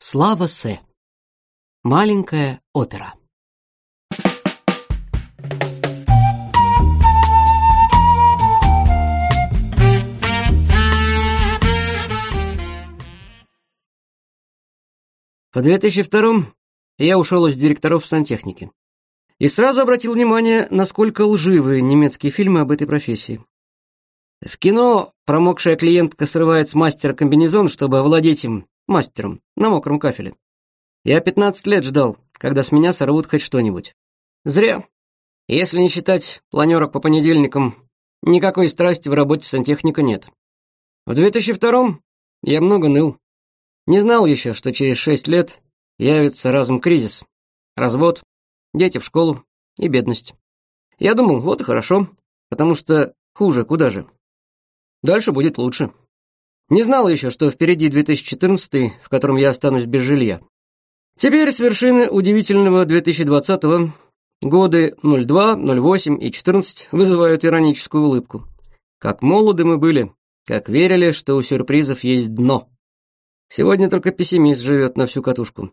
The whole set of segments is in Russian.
Слава Се. Маленькая опера. В 2002 я ушел из директоров сантехники. И сразу обратил внимание, насколько лживы немецкие фильмы об этой профессии. В кино промокшая клиентка срывает с мастера комбинезон, чтобы овладеть им, мастером, на мокром кафеле. Я 15 лет ждал, когда с меня сорвут хоть что-нибудь. Зря. Если не считать планерок по понедельникам, никакой страсти в работе сантехника нет. В 2002 я много ныл. Не знал еще, что через 6 лет явится разом кризис, развод, дети в школу и бедность. Я думал, вот и хорошо, потому что хуже куда же. Дальше будет лучше. Не знала еще, что впереди 2014, в котором я останусь без жилья. Теперь с вершины удивительного 2020-го годы 02, 08 и 14 вызывают ироническую улыбку. Как молоды мы были, как верили, что у сюрпризов есть дно. Сегодня только пессимист живет на всю катушку.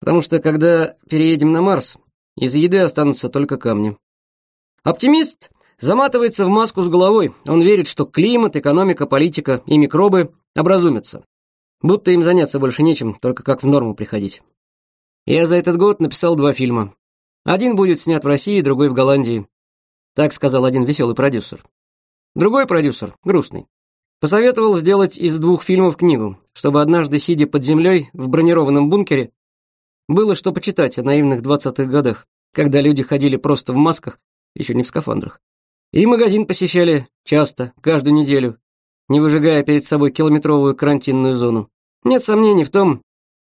Потому что, когда переедем на Марс, из еды останутся только камни. Оптимист заматывается в маску с головой. Он верит, что климат, экономика, политика и микробы образумятся. Будто им заняться больше нечем, только как в норму приходить. Я за этот год написал два фильма. Один будет снят в России, другой в Голландии. Так сказал один веселый продюсер. Другой продюсер, грустный, посоветовал сделать из двух фильмов книгу, чтобы однажды, сидя под землей в бронированном бункере, было что почитать о наивных двадцатых годах, когда люди ходили просто в масках, еще не в скафандрах. И магазин посещали часто, каждую неделю, не выжигая перед собой километровую карантинную зону. Нет сомнений в том,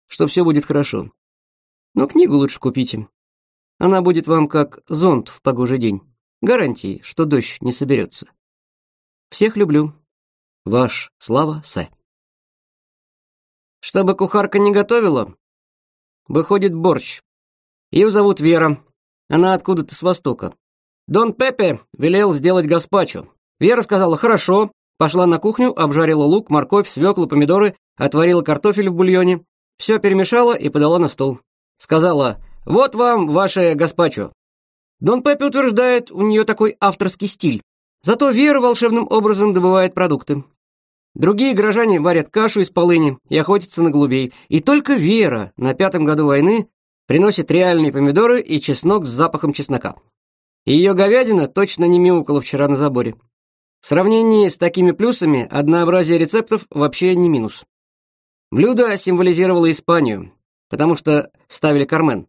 что все будет хорошо. Но книгу лучше купите. Она будет вам как зонт в погожий день. Гарантии, что дождь не соберется. Всех люблю. Ваш Слава С. Чтобы кухарка не готовила, выходит борщ. Ее зовут Вера. Она откуда-то с востока. Дон Пепе велел сделать гаспачо. Вера сказала «хорошо», Пошла на кухню, обжарила лук, морковь, свёклу, помидоры, отварила картофель в бульоне. всё перемешала и подала на стол. Сказала «Вот вам ваше гаспачо». Дон Пеппи утверждает, у неё такой авторский стиль. Зато Вера волшебным образом добывает продукты. Другие горожане варят кашу из полыни и охотятся на голубей. И только Вера на пятом году войны приносит реальные помидоры и чеснок с запахом чеснока. Её говядина точно не мяукала вчера на заборе. В сравнении с такими плюсами однообразие рецептов вообще не минус. Блюдо символизировало Испанию, потому что ставили Кармен.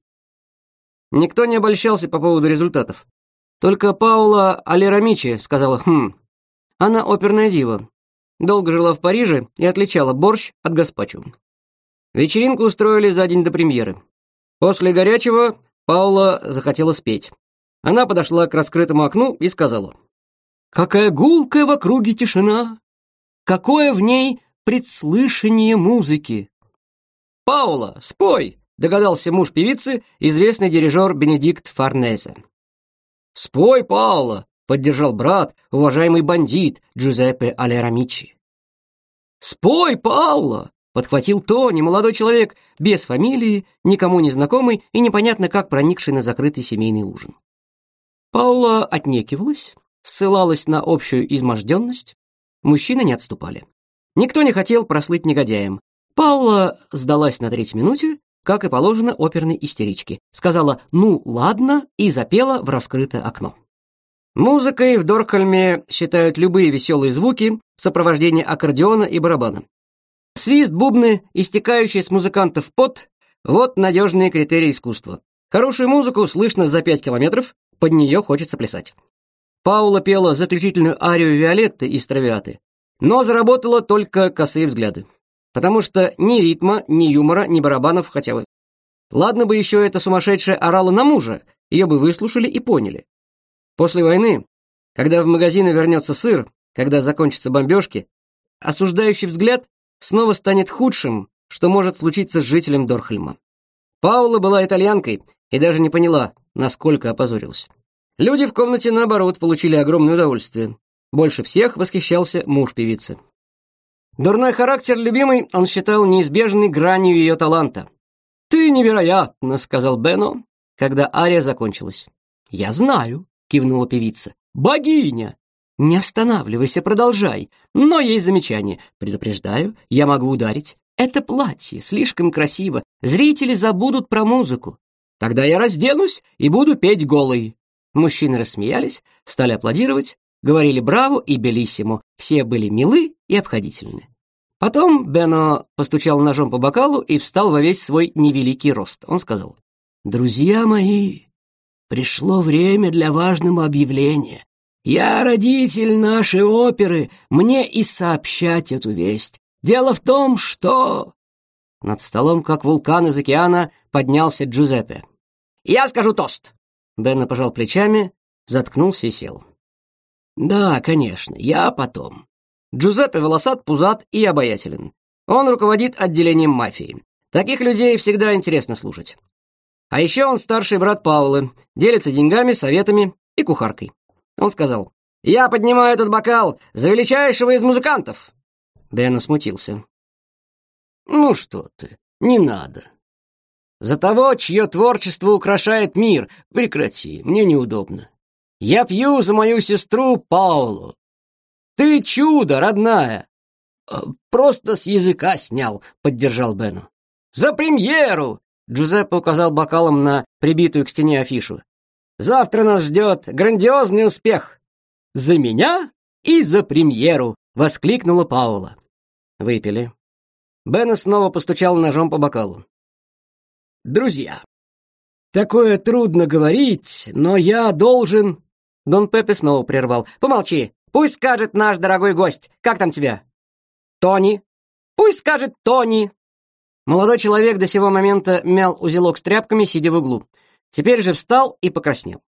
Никто не обольщался по поводу результатов. Только Паула Алерамичи сказала «Хм». Она оперная дива. Долго жила в Париже и отличала борщ от гаспачо. Вечеринку устроили за день до премьеры. После горячего Паула захотела спеть. Она подошла к раскрытому окну и сказала Какая гулкая в округе тишина! Какое в ней предслышание музыки! «Паула, спой!» — догадался муж певицы, известный дирижер Бенедикт Фарнезе. «Спой, Паула!» — поддержал брат, уважаемый бандит Джузеппе Алерамичи. «Спой, Паула!» — подхватил Тони, молодой человек, без фамилии, никому не знакомый и непонятно как проникший на закрытый семейный ужин. Паула отнекивалась, ссылалась на общую изможденность, мужчины не отступали. Никто не хотел прослыть негодяем. Паула сдалась на третьей минуте, как и положено оперной истеричке. Сказала «ну ладно» и запела в раскрытое окно. Музыкой в Доркхольме считают любые веселые звуки в сопровождении аккордеона и барабана. Свист, бубны, истекающий с музыкантов пот – вот надежные критерии искусства. Хорошую музыку слышно за 5 километров, под нее хочется плясать. Паула пела заключительную арию Виолетты из «Травиаты», но заработала только косые взгляды, потому что ни ритма, ни юмора, ни барабанов хотя бы. Ладно бы еще эта сумасшедшая орала на мужа, ее бы выслушали и поняли. После войны, когда в магазины вернется сыр, когда закончатся бомбежки, осуждающий взгляд снова станет худшим, что может случиться с жителем Дорхельма. Паула была итальянкой и даже не поняла, насколько опозорилась. Люди в комнате, наоборот, получили огромное удовольствие. Больше всех восхищался муж певицы. Дурной характер любимый, он считал неизбежной гранью ее таланта. «Ты невероятно», — сказал Бену, когда ария закончилась. «Я знаю», — кивнула певица. «Богиня!» «Не останавливайся, продолжай. Но есть замечание. Предупреждаю, я могу ударить. Это платье слишком красиво. Зрители забудут про музыку. Тогда я разденусь и буду петь голый. Мужчины рассмеялись, стали аплодировать, говорили «браво» и «белиссимо». Все были милы и обходительны. Потом Бено постучал ножом по бокалу и встал во весь свой невеликий рост. Он сказал, «Друзья мои, пришло время для важного объявления. Я родитель нашей оперы, мне и сообщать эту весть. Дело в том, что...» Над столом, как вулкан из океана, поднялся Джузеппе. «Я скажу тост!» Бенна пожал плечами, заткнулся и сел. «Да, конечно, я потом. Джузеппе волосат, пузат и обаятелен. Он руководит отделением мафии. Таких людей всегда интересно слушать. А еще он старший брат Паулы, делится деньгами, советами и кухаркой. Он сказал, «Я поднимаю этот бокал за величайшего из музыкантов!» Бенна смутился. «Ну что ты, не надо. За того, чье творчество украшает мир. Прекрати, мне неудобно. Я пью за мою сестру Паулу. Ты чудо, родная. Э, просто с языка снял, поддержал Бену. За премьеру! Джузеппе указал бокалом на прибитую к стене афишу. Завтра нас ждет грандиозный успех. За меня и за премьеру, воскликнула Паула. Выпили. Бена снова постучал ножом по бокалу друзья. Такое трудно говорить, но я должен...» Дон Пепе снова прервал. «Помолчи. Пусть скажет наш дорогой гость. Как там тебя?» «Тони». «Пусть скажет Тони». Молодой человек до сего момента мял узелок с тряпками, сидя в углу. Теперь же встал и покраснел.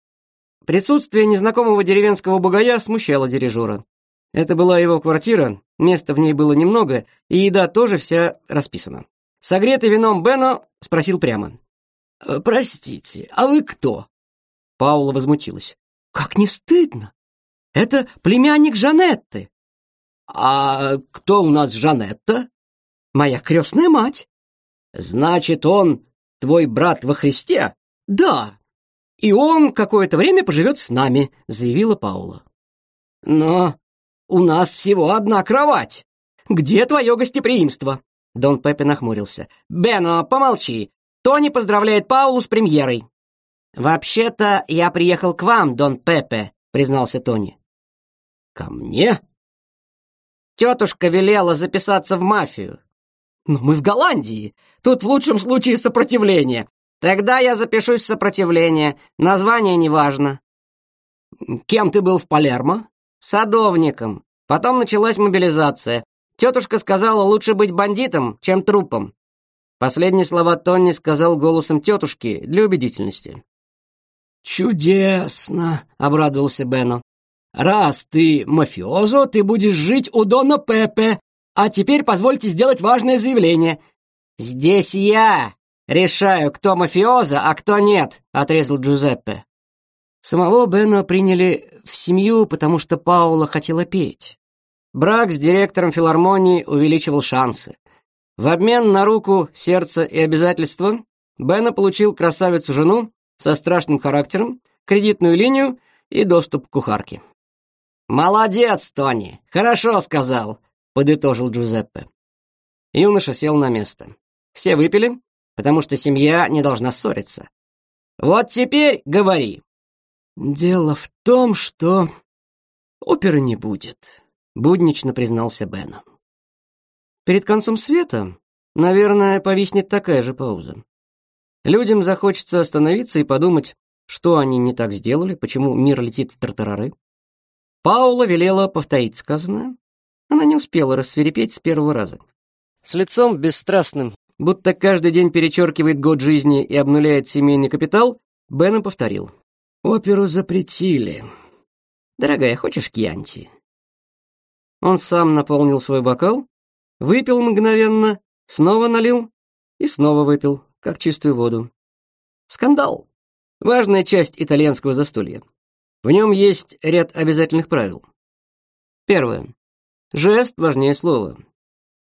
Присутствие незнакомого деревенского бугая смущало дирижера. Это была его квартира, места в ней было немного, и еда тоже вся расписана. Согретый вином Бено спросил прямо. «Э, «Простите, а вы кто?» Паула возмутилась. «Как не стыдно! Это племянник Жанетты!» «А кто у нас Жанетта?» «Моя крестная мать!» «Значит, он твой брат во Христе?» «Да, и он какое-то время поживет с нами», — заявила Паула. «Но у нас всего одна кровать. Где твое гостеприимство?» Дон Пеппи нахмурился. «Бен, а помолчи! Тони поздравляет Паулу с премьерой!» «Вообще-то я приехал к вам, Дон Пеппе», — признался Тони. «Ко мне?» «Тетушка велела записаться в мафию». «Но мы в Голландии. Тут в лучшем случае сопротивление. Тогда я запишусь в сопротивление. Название неважно». «Кем ты был в Палермо?» «Садовником. Потом началась мобилизация. Тетушка сказала, лучше быть бандитом, чем трупом». Последние слова Тонни сказал голосом тетушки для убедительности. «Чудесно!» — обрадовался Бену. «Раз ты мафиозо, ты будешь жить у Дона Пепе. А теперь позвольте сделать важное заявление». «Здесь я решаю, кто мафиоза, а кто нет», — отрезал Джузеппе. Самого Бена приняли в семью, потому что Паула хотела петь. Брак с директором филармонии увеличивал шансы. В обмен на руку, сердце и обязательства Бена получил красавицу-жену со страшным характером, кредитную линию и доступ к кухарке. «Молодец, Тони! Хорошо сказал!» — подытожил Джузеппе. Юноша сел на место. Все выпили, потому что семья не должна ссориться. «Вот теперь говори!» «Дело в том, что оперы не будет», буднично признался Бен. Перед концом света, наверное, повиснет такая же пауза. Людям захочется остановиться и подумать, что они не так сделали, почему мир летит в тартарары. Паула велела повторить сказанное. Она не успела рассверепеть с первого раза. С лицом бесстрастным, будто каждый день перечеркивает год жизни и обнуляет семейный капитал, Бена повторил. «Оперу запретили. Дорогая, хочешь кьянти?» Он сам наполнил свой бокал, выпил мгновенно, снова налил и снова выпил, как чистую воду. Скандал. Важная часть итальянского застолья. В нем есть ряд обязательных правил. Первое. Жест важнее слова.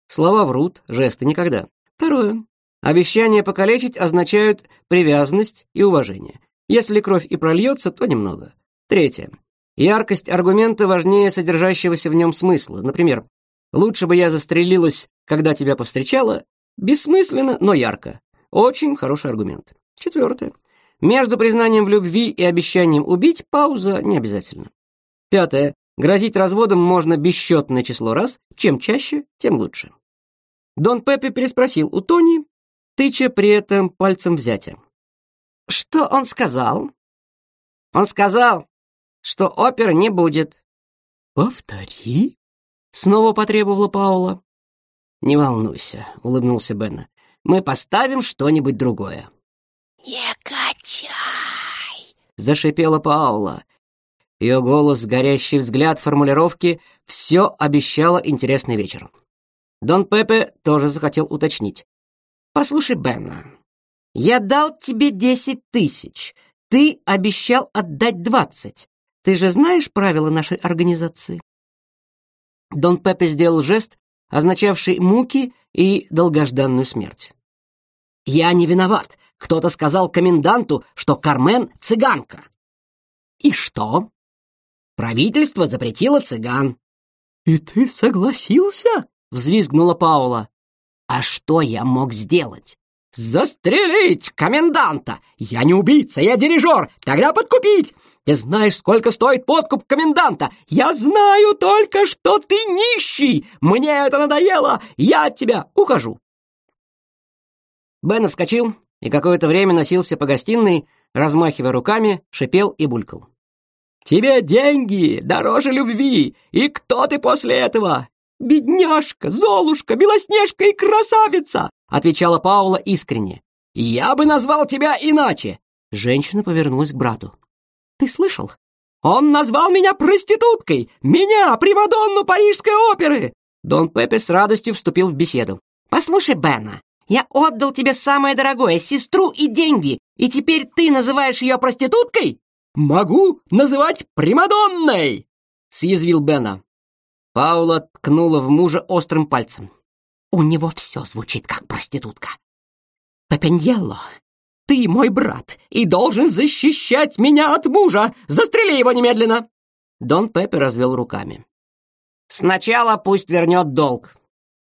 Слова врут, жесты никогда. Второе. Обещания покалечить означают привязанность и уважение. Если кровь и прольется, то немного. Третье. Яркость аргумента важнее содержащегося в нем смысла. Например, «Лучше бы я застрелилась, когда тебя повстречала» — бессмысленно, но ярко. Очень хороший аргумент. Четвертое. Между признанием в любви и обещанием убить пауза не обязательно. Пятое. Грозить разводом можно бесчетное число раз. Чем чаще, тем лучше. Дон Пеппи переспросил у Тони, тыча при этом пальцем взятия? «Что он сказал?» «Он сказал, что опер не будет». «Повтори?» — снова потребовала Паула. «Не волнуйся», — улыбнулся Бенна. «Мы поставим что-нибудь другое». «Не качай!» — зашипела Паула. Ее голос, горящий взгляд, формулировки — все обещало интересный вечер. Дон Пепе тоже захотел уточнить. «Послушай, Бенна, я дал тебе десять тысяч. Ты обещал отдать двадцать. Ты же знаешь правила нашей организации?» Дон Пепе сделал жест, означавший муки и долгожданную смерть. «Я не виноват. Кто-то сказал коменданту, что Кармен — цыганка». «И что?» «Правительство запретило цыган». «И ты согласился?» — взвизгнула Паула. «А что я мог сделать? «Застрелить коменданта! Я не убийца, я дирижер! Тогда подкупить! Ты знаешь, сколько стоит подкуп коменданта! Я знаю только, что ты нищий! Мне это надоело! Я от тебя ухожу!» Бен вскочил и какое-то время носился по гостиной, размахивая руками, шипел и булькал. «Тебе деньги дороже любви! И кто ты после этого? «Бедняжка, Золушка, Белоснежка и красавица!» отвечала Паула искренне. «Я бы назвал тебя иначе!» Женщина повернулась к брату. «Ты слышал? Он назвал меня проституткой! Меня, Примадонну Парижской оперы!» Дон Пепе с радостью вступил в беседу. «Послушай, Бена, я отдал тебе самое дорогое, сестру и деньги, и теперь ты называешь ее проституткой?» «Могу называть Примадонной!» — съязвил Бена. Паула ткнула в мужа острым пальцем. «У него все звучит, как проститутка. Папеньелло, ты мой брат и должен защищать меня от мужа! Застрели его немедленно!» Дон Пепе развел руками. «Сначала пусть вернет долг.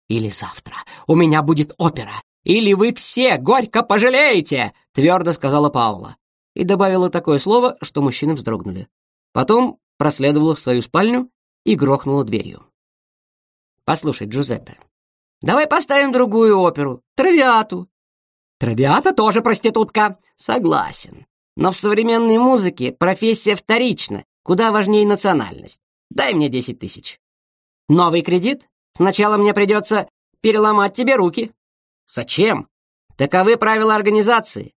Или завтра у меня будет опера. Или вы все горько пожалеете!» — твердо сказала Паула. И добавила такое слово, что мужчины вздрогнули. Потом проследовала в свою спальню и грохнула дверью. «Послушай, Джузеппе, давай поставим другую оперу, травиату». «Травиата тоже проститутка». «Согласен. Но в современной музыке профессия вторична, куда важнее национальность. Дай мне десять тысяч». «Новый кредит? Сначала мне придется переломать тебе руки». «Зачем? Таковы правила организации.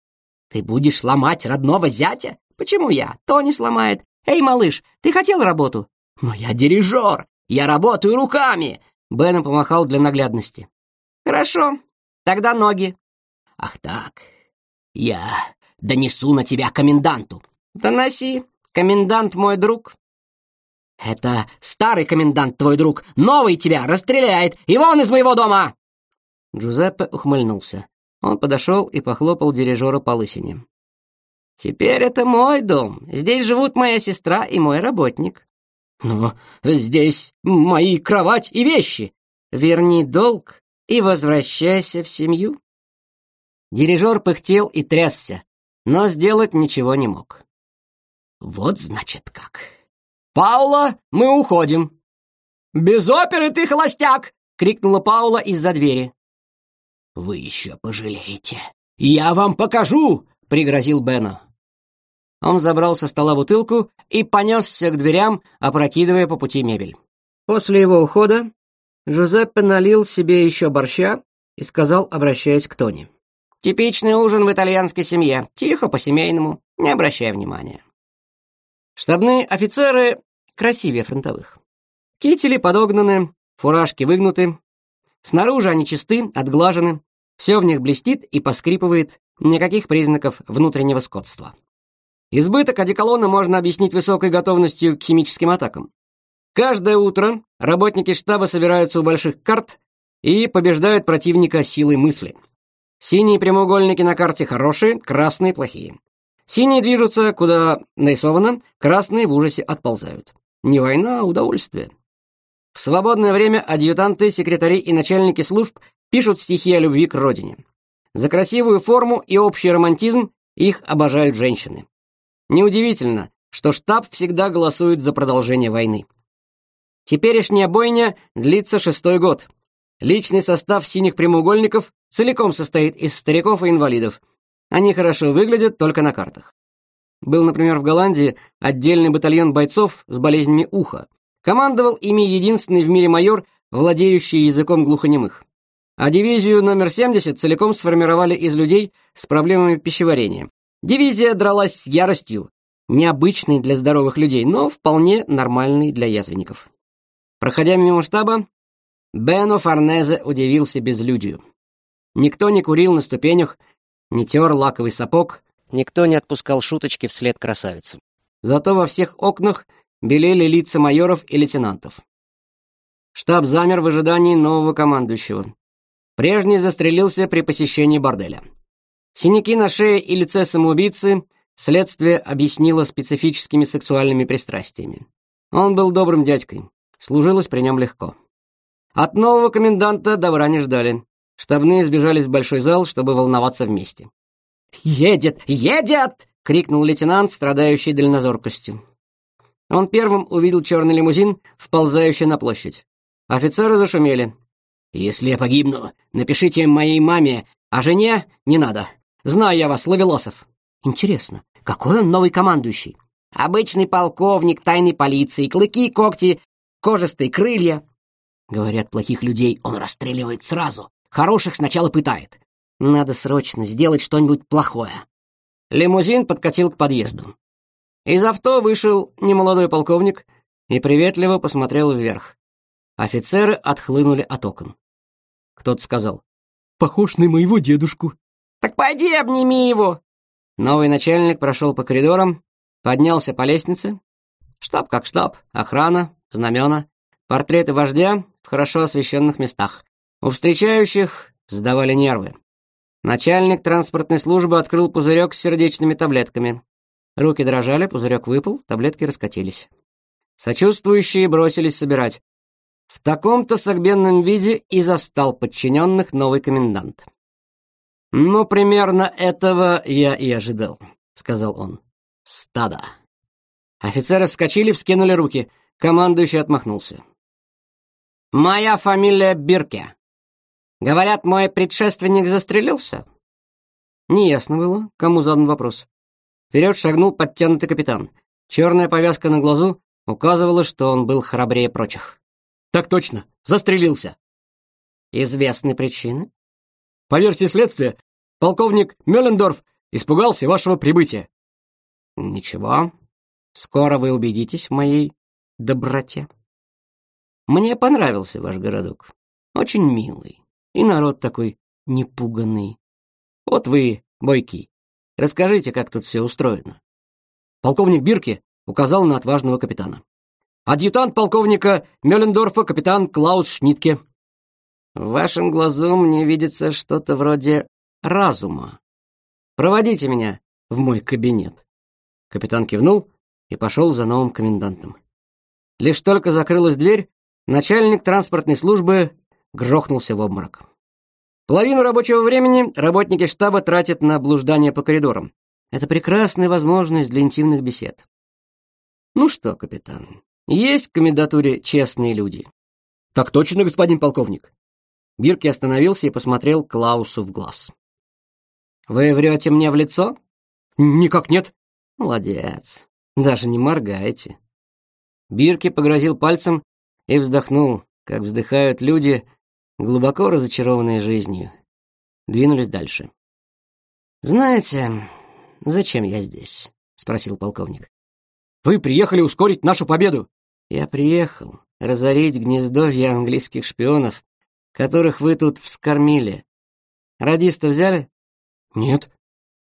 Ты будешь ломать родного зятя? Почему я? Тони сломает. Эй, малыш, ты хотел работу? «Но я дирижер! Я работаю руками!» Беном помахал для наглядности. «Хорошо, тогда ноги». «Ах так, я донесу на тебя коменданту». «Доноси, комендант мой друг». «Это старый комендант твой друг, новый тебя расстреляет, и вон из моего дома!» Джузеппе ухмыльнулся. Он подошел и похлопал дирижера по лысине. «Теперь это мой дом. Здесь живут моя сестра и мой работник. Но здесь мои кровать и вещи. Верни долг и возвращайся в семью. Дирижер пыхтел и трясся, но сделать ничего не мог. Вот значит как. «Паула, мы уходим!» «Без оперы ты холостяк!» — крикнула Паула из-за двери. «Вы еще пожалеете! Я вам покажу!» — пригрозил Бена. Он забрал со стола бутылку и понесся к дверям, опрокидывая по пути мебель. После его ухода Жузеппе налил себе еще борща и сказал, обращаясь к Тони. «Типичный ужин в итальянской семье. Тихо, по-семейному, не обращая внимания». Штабные офицеры красивее фронтовых. Кители подогнаны, фуражки выгнуты. Снаружи они чисты, отглажены. Все в них блестит и поскрипывает, никаких признаков внутреннего скотства. Избыток одеколона можно объяснить высокой готовностью к химическим атакам. Каждое утро работники штаба собираются у больших карт и побеждают противника силой мысли. Синие прямоугольники на карте хорошие, красные плохие. Синие движутся, куда нарисовано, красные в ужасе отползают. Не война, а удовольствие. В свободное время адъютанты, секретари и начальники служб пишут стихи о любви к родине. За красивую форму и общий романтизм их обожают женщины. Неудивительно, что штаб всегда голосует за продолжение войны. Теперешняя бойня длится шестой год. Личный состав синих прямоугольников целиком состоит из стариков и инвалидов. Они хорошо выглядят только на картах. Был, например, в Голландии отдельный батальон бойцов с болезнями уха. Командовал ими единственный в мире майор, владеющий языком глухонемых. А дивизию номер 70 целиком сформировали из людей с проблемами пищеварения. Дивизия дралась с яростью, необычной для здоровых людей, но вполне нормальной для язвенников. Проходя мимо штаба, Бену Форнезе удивился безлюдью. Никто не курил на ступенях, не тер лаковый сапог, никто не отпускал шуточки вслед красавицам. Зато во всех окнах белели лица майоров и лейтенантов. Штаб замер в ожидании нового командующего. Прежний застрелился при посещении борделя. Синяки на шее и лице самоубийцы следствие объяснило специфическими сексуальными пристрастиями. Он был добрым дядькой, служилось при нем легко. От нового коменданта добра не ждали. Штабные сбежались в большой зал, чтобы волноваться вместе. «Едет! Едет!» — крикнул лейтенант, страдающий дальнозоркостью. Он первым увидел черный лимузин, вползающий на площадь. Офицеры зашумели. «Если я погибну, напишите моей маме, а жене не надо», Знаю я вас, Лавеласов. Интересно, какой он новый командующий? Обычный полковник тайной полиции, клыки и когти, кожистые крылья. Говорят, плохих людей он расстреливает сразу, хороших сначала пытает. Надо срочно сделать что-нибудь плохое. Лимузин подкатил к подъезду. Из авто вышел немолодой полковник и приветливо посмотрел вверх. Офицеры отхлынули от окон. Кто-то сказал, «Похож на моего дедушку». «Так пойди обними его!» Новый начальник прошел по коридорам, поднялся по лестнице. Штаб как штаб, охрана, знамена, портреты вождя в хорошо освещенных местах. У встречающих сдавали нервы. Начальник транспортной службы открыл пузырек с сердечными таблетками. Руки дрожали, пузырек выпал, таблетки раскатились. Сочувствующие бросились собирать. В таком-то согбенном виде и застал подчиненных новый комендант. «Ну, примерно этого я и ожидал», — сказал он. «Стадо». Офицеры вскочили, вскинули руки. Командующий отмахнулся. «Моя фамилия Бирке. Говорят, мой предшественник застрелился?» Неясно было, кому задан вопрос. Вперед шагнул подтянутый капитан. Черная повязка на глазу указывала, что он был храбрее прочих. «Так точно! Застрелился!» «Известны причины?» «По версии следствия, Полковник Мюллендорф испугался вашего прибытия». «Ничего, скоро вы убедитесь в моей доброте. Мне понравился ваш городок. Очень милый. И народ такой непуганный. Вот вы, бойкий, расскажите, как тут все устроено». Полковник Бирке указал на отважного капитана. «Адъютант полковника Мюллендорфа, капитан Клаус Шнитке». «В вашем глазу мне видится что-то вроде разума. Проводите меня в мой кабинет. Капитан кивнул и пошел за новым комендантом. Лишь только закрылась дверь, начальник транспортной службы грохнулся в обморок. Половину рабочего времени работники штаба тратят на блуждание по коридорам. Это прекрасная возможность для интимных бесед. Ну что, капитан, есть в комендатуре честные люди? Так точно, господин полковник. Бирки остановился и посмотрел Клаусу в глаз. Вы врете мне в лицо? Никак нет. Молодец. Даже не моргаете. Бирки погрозил пальцем и вздохнул, как вздыхают люди, глубоко разочарованные жизнью. Двинулись дальше. «Знаете, зачем я здесь?» — спросил полковник. «Вы приехали ускорить нашу победу!» «Я приехал разорить гнездовье английских шпионов, которых вы тут вскормили. Радиста взяли?» Нет.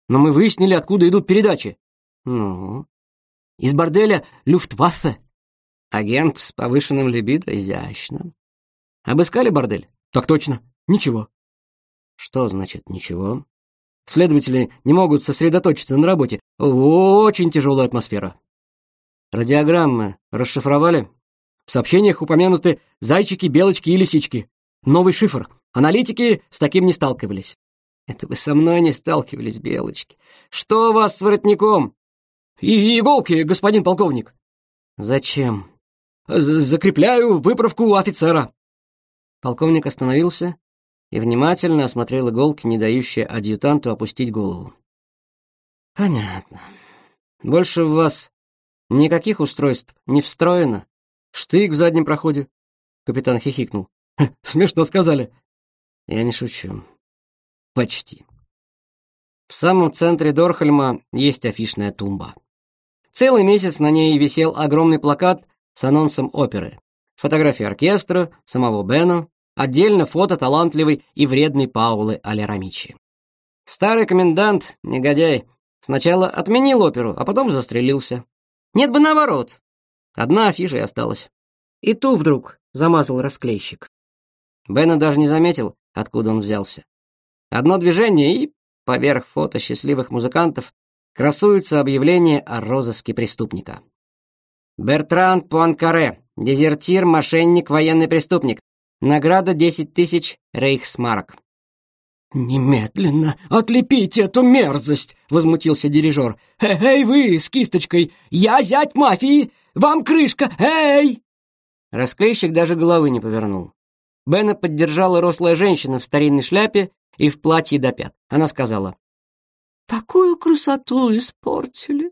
Но мы выяснили, откуда идут передачи. Ну? Из борделя Люфтваффе. Агент с повышенным либидо, изящно. Обыскали бордель? Так точно. Ничего. Что значит «ничего»? Следователи не могут сосредоточиться на работе. Очень тяжелая атмосфера. Радиограммы расшифровали? В сообщениях упомянуты зайчики, белочки и лисички. Новый шифр. Аналитики с таким не сталкивались. Это вы со мной не сталкивались, белочки. Что у вас с воротником? И иголки, господин полковник. Зачем? З Закрепляю выправку у офицера. Полковник остановился и внимательно осмотрел иголки, не дающие адъютанту опустить голову. Понятно. Больше в вас никаких устройств не встроено. Штык в заднем проходе. Капитан хихикнул. Смешно сказали. Я не шучу. Почти. В самом центре Дорхольма есть афишная тумба. Целый месяц на ней висел огромный плакат с анонсом оперы. Фотографии оркестра, самого Бена, отдельно фото талантливой и вредной Паулы Алерамичи. Старый комендант, негодяй, сначала отменил оперу, а потом застрелился. Нет бы наоборот. Одна афиша и осталась. И ту вдруг замазал расклейщик. Бена даже не заметил, откуда он взялся. Одно движение и, поверх фото счастливых музыкантов, красуется объявление о розыске преступника. Бертран Пуанкаре, дезертир, мошенник, военный преступник. Награда 10 тысяч рейхсмарок. «Немедленно отлепите эту мерзость!» — возмутился дирижер. «Э, «Эй вы с кисточкой! Я зять мафии! Вам крышка! Эй!» Расклейщик даже головы не повернул. Бена поддержала рослая женщина в старинной шляпе и в платье до пят. Она сказала, «Такую красоту испортили!»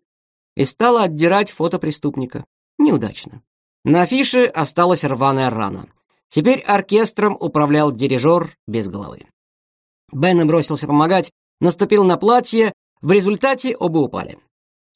и стала отдирать фото преступника. Неудачно. На афише осталась рваная рана. Теперь оркестром управлял дирижер без головы. Бен бросился помогать, наступил на платье, в результате оба упали.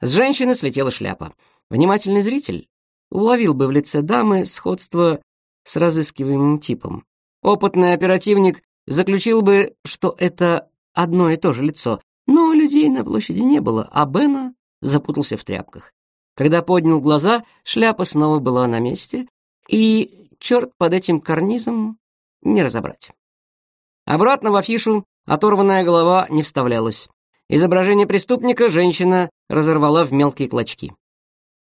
С женщины слетела шляпа. Внимательный зритель уловил бы в лице дамы сходство с разыскиваемым типом. Опытный оперативник заключил бы, что это одно и то же лицо, но людей на площади не было, а Бена запутался в тряпках. Когда поднял глаза, шляпа снова была на месте, и черт под этим карнизом не разобрать. Обратно в афишу оторванная голова не вставлялась. Изображение преступника женщина разорвала в мелкие клочки.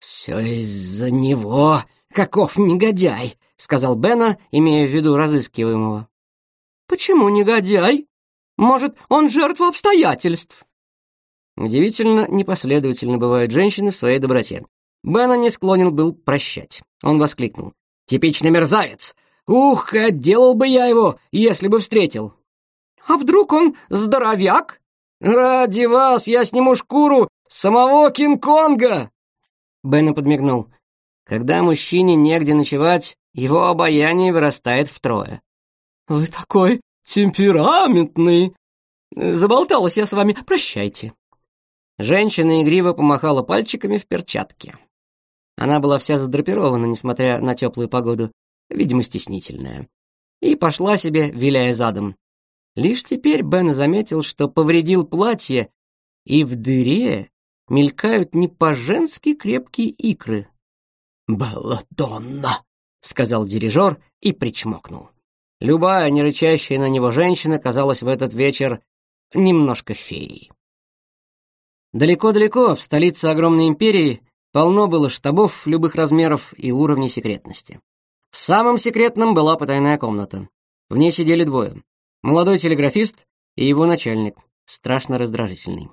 «Все из-за него, каков негодяй!» — сказал Бена, имея в виду разыскиваемого. «Почему негодяй? Может, он жертва обстоятельств?» Удивительно непоследовательно бывают женщины в своей доброте. Бена не склонен был прощать. Он воскликнул. «Типичный мерзавец! Ух, отделал бы я его, если бы встретил!» «А вдруг он здоровяк?» «Ради вас я сниму шкуру самого Кинг-Конга!» Бена подмигнул. «Когда мужчине негде ночевать, его обаяние вырастает втрое. Вы такой темпераментный. Заболталась я с вами, прощайте. Женщина игриво помахала пальчиками в перчатке. Она была вся задрапирована, несмотря на теплую погоду, видимо, стеснительная. И пошла себе, виляя задом. Лишь теперь Бен заметил, что повредил платье, и в дыре мелькают не по-женски крепкие икры. «Белладонна!» — сказал дирижер и причмокнул. Любая не на него женщина казалась в этот вечер немножко феей. Далеко-далеко, в столице огромной империи, полно было штабов любых размеров и уровней секретности. В самом секретном была потайная комната. В ней сидели двое. Молодой телеграфист и его начальник, страшно раздражительный.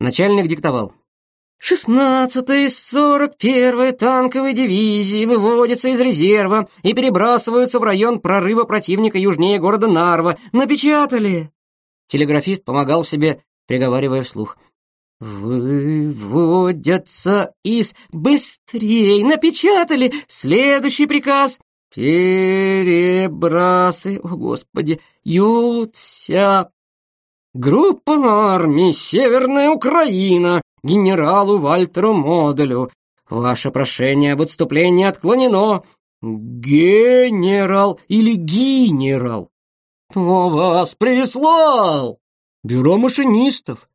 Начальник диктовал. «Шестнадцатая из сорок первая танковой дивизии выводится из резерва и перебрасываются в район прорыва противника южнее города Нарва. Напечатали!» Телеграфист помогал себе, приговаривая вслух. «Выводятся из... Быстрей! Напечатали! Следующий приказ! Перебрасы... О, Господи! Ются! Группа армии «Северная Украина» генералу Вальтеру Моделю. Ваше прошение об отступлении отклонено. Генерал или генерал? Кто вас прислал? Бюро машинистов.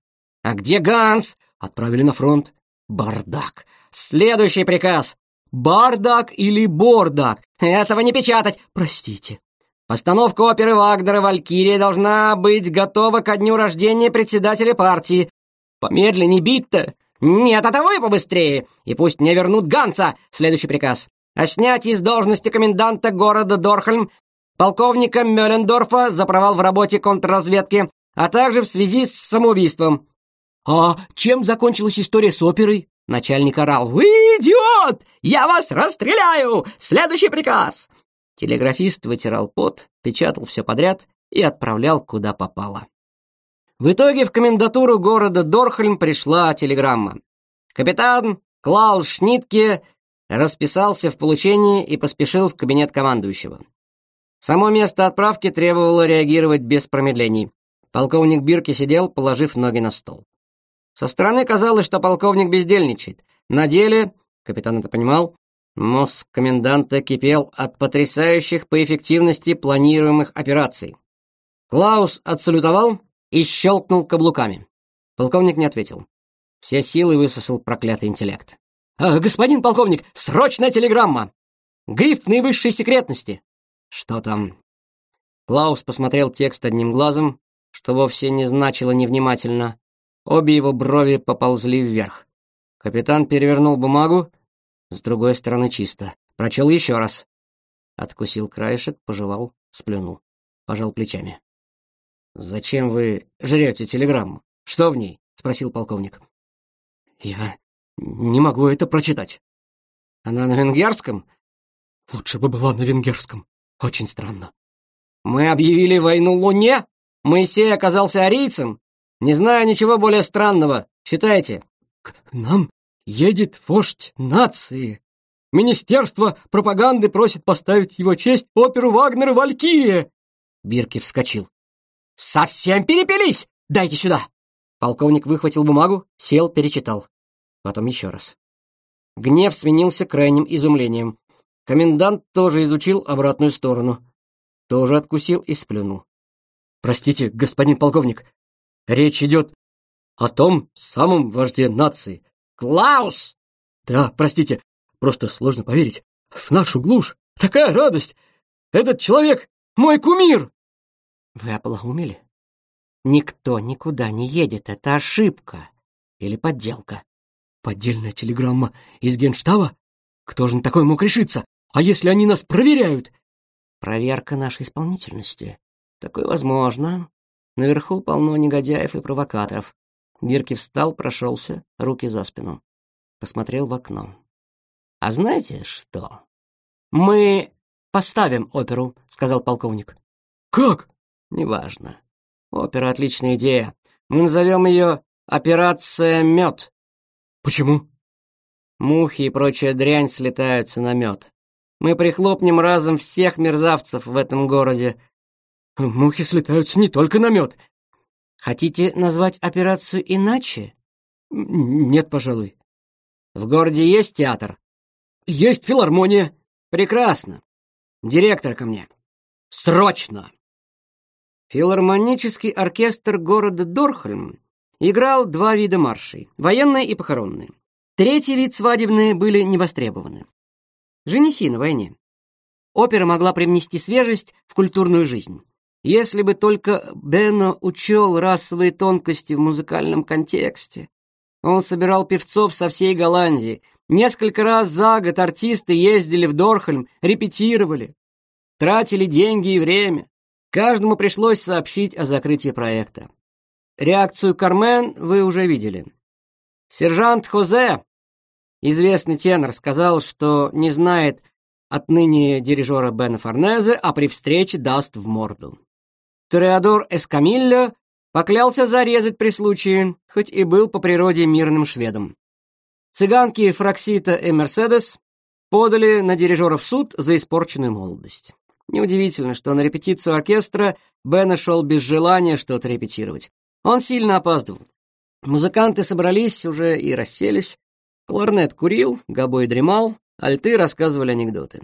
А где Ганс? Отправили на фронт. Бардак. Следующий приказ. Бардак или бордак? Этого не печатать. Простите. Постановка оперы Вагнера «Валькирия» должна быть готова ко дню рождения председателя партии. Помедленнее бить-то! Нет, а того и побыстрее! И пусть мне вернут Ганса! Следующий приказ. А О снятии с должности коменданта города Дорхольм полковника Мюллендорфа за провал в работе контрразведки, а также в связи с самоубийством. «А чем закончилась история с оперой?» Начальник орал. «Вы идиот! Я вас расстреляю! Следующий приказ!» Телеграфист вытирал пот, печатал все подряд и отправлял куда попало. В итоге в комендатуру города Дорхольм пришла телеграмма. Капитан Клаус Шнитке расписался в получении и поспешил в кабинет командующего. Само место отправки требовало реагировать без промедлений. Полковник Бирки сидел, положив ноги на стол. Со стороны казалось, что полковник бездельничает. На деле, капитан это понимал, мозг коменданта кипел от потрясающих по эффективности планируемых операций. Клаус отсалютовал, и щелкнул каблуками. Полковник не ответил. Все силы высосал проклятый интеллект. «А, «Господин полковник, срочная телеграмма! Гриф наивысшей секретности!» «Что там?» Клаус посмотрел текст одним глазом, что вовсе не значило невнимательно. Обе его брови поползли вверх. Капитан перевернул бумагу, с другой стороны чисто. Прочел еще раз. Откусил краешек, пожевал, сплюнул. Пожал плечами. «Зачем вы жрете телеграмму? Что в ней?» — спросил полковник. «Я не могу это прочитать». «Она на венгерском?» «Лучше бы была на венгерском. Очень странно». «Мы объявили войну Луне? Моисей оказался арийцем? Не знаю ничего более странного. Читайте». «К нам едет вождь нации. Министерство пропаганды просит поставить его честь оперу Вагнера «Валькирия». Бирки вскочил. «Совсем перепились! Дайте сюда!» Полковник выхватил бумагу, сел, перечитал. Потом еще раз. Гнев сменился крайним изумлением. Комендант тоже изучил обратную сторону. Тоже откусил и сплюнул. «Простите, господин полковник, речь идет о том самом вожде нации. Клаус!» «Да, простите, просто сложно поверить. В нашу глушь такая радость! Этот человек мой кумир!» Вы ополоумели? Никто никуда не едет, это ошибка или подделка. Поддельная телеграмма из Генштаба? Кто же на такое мог решиться? А если они нас проверяют? Проверка нашей исполнительности. Такое возможно. Наверху полно негодяев и провокаторов. Бирки встал, прошелся, руки за спину. Посмотрел в окно. «А знаете что?» «Мы поставим оперу», — сказал полковник. «Как?» Неважно. Опера — отличная идея. Мы назовем ее «Операция Мед». Почему? Мухи и прочая дрянь слетаются на мед. Мы прихлопнем разом всех мерзавцев в этом городе. Мухи слетаются не только на мед. Хотите назвать операцию иначе? Нет, пожалуй. В городе есть театр? Есть филармония. Прекрасно. Директор ко мне. Срочно! Филармонический оркестр города Дорхольм играл два вида маршей – военные и похоронные. Третий вид свадебные были не востребованы. Женихи на войне. Опера могла привнести свежесть в культурную жизнь. Если бы только Бено учел расовые тонкости в музыкальном контексте. Он собирал певцов со всей Голландии. Несколько раз за год артисты ездили в Дорхольм, репетировали, тратили деньги и время. Каждому пришлось сообщить о закрытии проекта. Реакцию Кармен вы уже видели. Сержант Хозе, известный тенор, сказал, что не знает отныне дирижера Бена Форнезе, а при встрече даст в морду. Тореадор Эскамилло поклялся зарезать при случае, хоть и был по природе мирным шведом. Цыганки Фраксита и Мерседес подали на дирижера в суд за испорченную молодость. Неудивительно, что на репетицию оркестра Бена шел без желания что-то репетировать. Он сильно опаздывал. Музыканты собрались уже и расселись. Кларнет курил, гобой дремал, альты рассказывали анекдоты.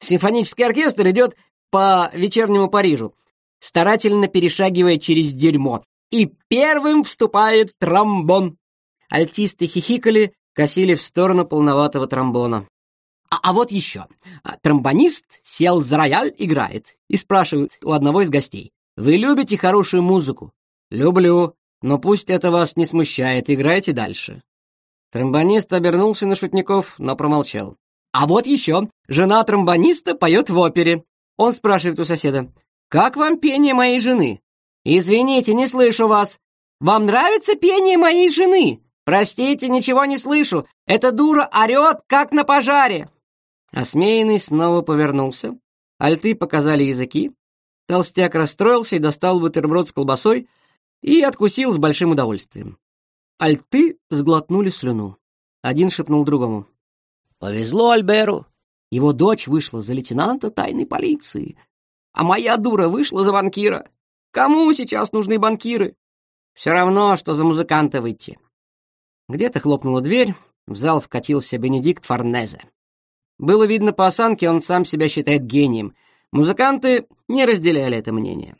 Симфонический оркестр идет по вечернему Парижу, старательно перешагивая через дерьмо. И первым вступает тромбон. Альтисты хихикали, косили в сторону полноватого тромбона. А, а вот еще. А, тромбонист сел за рояль, играет. И спрашивает у одного из гостей. «Вы любите хорошую музыку?» «Люблю. Но пусть это вас не смущает. Играйте дальше». Тромбонист обернулся на шутников, но промолчал. «А вот еще. Жена тромбониста поет в опере». Он спрашивает у соседа. «Как вам пение моей жены?» «Извините, не слышу вас». «Вам нравится пение моей жены?» «Простите, ничего не слышу. Эта дура орет, как на пожаре!» Осмеянный снова повернулся. Альты показали языки. Толстяк расстроился и достал бутерброд с колбасой и откусил с большим удовольствием. Альты сглотнули слюну. Один шепнул другому. «Повезло Альберу. Его дочь вышла за лейтенанта тайной полиции, а моя дура вышла за банкира. Кому сейчас нужны банкиры? Все равно, что за музыканта выйти». Где-то хлопнула дверь, в зал вкатился Бенедикт Форнезе. Было видно по осанке, он сам себя считает гением. Музыканты не разделяли это мнение.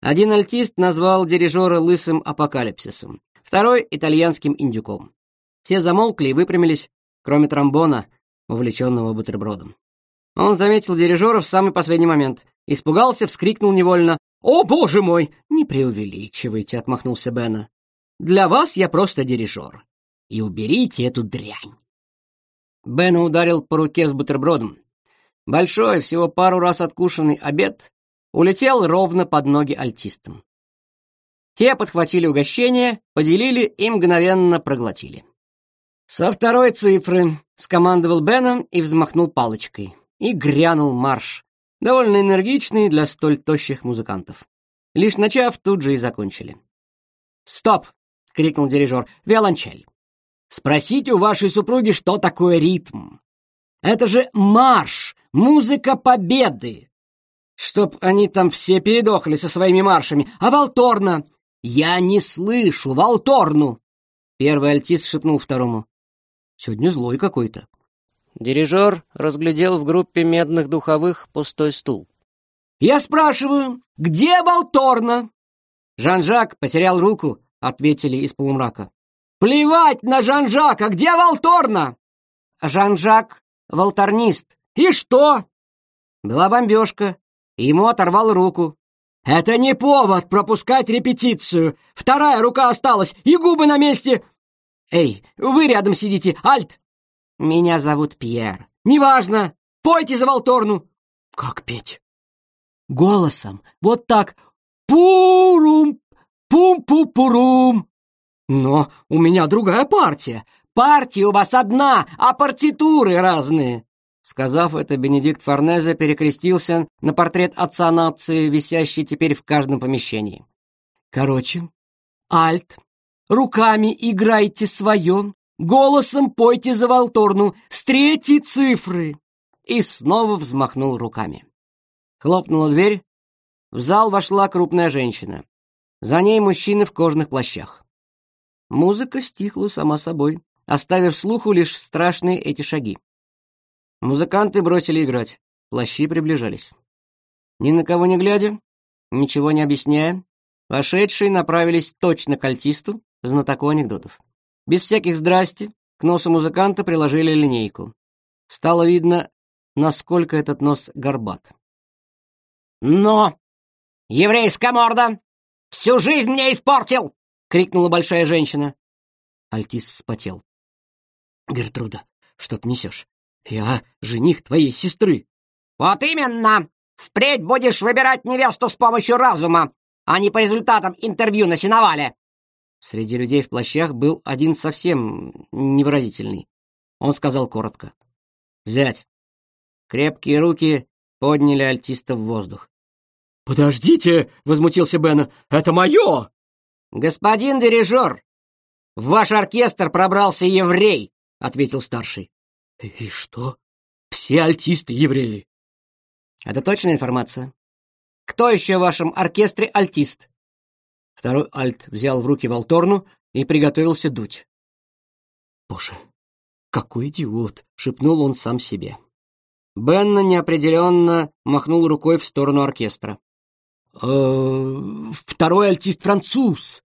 Один альтист назвал дирижера лысым апокалипсисом, второй — итальянским индюком. Все замолкли и выпрямились, кроме тромбона, увлеченного бутербродом. Он заметил дирижера в самый последний момент. Испугался, вскрикнул невольно. «О, боже мой!» «Не преувеличивайте», — отмахнулся Бена. «Для вас я просто дирижер. И уберите эту дрянь». Бен ударил по руке с бутербродом. Большой, всего пару раз откушенный обед улетел ровно под ноги альтистам. Те подхватили угощение, поделили и мгновенно проглотили. «Со второй цифры», — скомандовал Беном и взмахнул палочкой. И грянул марш, довольно энергичный для столь тощих музыкантов. Лишь начав, тут же и закончили. «Стоп!» — крикнул дирижер. «Виолончель!» Спросите у вашей супруги, что такое ритм. Это же марш, музыка победы. Чтоб они там все передохли со своими маршами. А Валторна? Я не слышу Валторну. Первый альтист шепнул второму. Сегодня злой какой-то. Дирижер разглядел в группе медных духовых пустой стул. «Я спрашиваю, где Валторна? «Жан-Жак потерял руку», — ответили из полумрака. Плевать на Жан-Жака! Где Волторна?» «Жан-Жак — волторнист. И что?» Была бомбежка, ему оторвал руку. «Это не повод пропускать репетицию. Вторая рука осталась, и губы на месте. Эй, вы рядом сидите, Альт!» «Меня зовут Пьер. Неважно. Пойте за Волторну!» «Как петь?» «Голосом. Вот так. Пурум! Пум-пу-пурум!» Но у меня другая партия. Партия у вас одна, а партитуры разные. Сказав это, Бенедикт Форнезе перекрестился на портрет отца нации, висящий теперь в каждом помещении. Короче, альт, руками играйте свое, голосом пойте за волторну с третьей цифры. И снова взмахнул руками. Хлопнула дверь. В зал вошла крупная женщина. За ней мужчины в кожных плащах. Музыка стихла сама собой, оставив слуху лишь страшные эти шаги. Музыканты бросили играть, плащи приближались. Ни на кого не глядя, ничего не объясняя, вошедшие направились точно к альтисту, знатоку анекдотов. Без всяких «здрасти» к носу музыканта приложили линейку. Стало видно, насколько этот нос горбат. «Но! Еврейская морда! Всю жизнь мне испортил!» крикнула большая женщина. Альтис вспотел. Гертруда, что ты несешь? Я жених твоей сестры. Вот именно. Впредь будешь выбирать невесту с помощью разума, а не по результатам интервью на сеновале. Среди людей в плащах был один совсем невыразительный. Он сказал коротко: "Взять". Крепкие руки подняли альтиста в воздух. «Подождите!» — возмутился Бен. «Это мое!» «Господин дирижер, в ваш оркестр пробрался еврей!» — ответил старший. «И что? Все альтисты евреи?» «Это точная информация. Кто еще в вашем оркестре альтист?» Второй альт взял в руки волторну и приготовился дуть. «Боже, какой идиот!» — шепнул он сам себе. Бенна неопределенно махнул рукой в сторону оркестра. Э, второй альтист француз.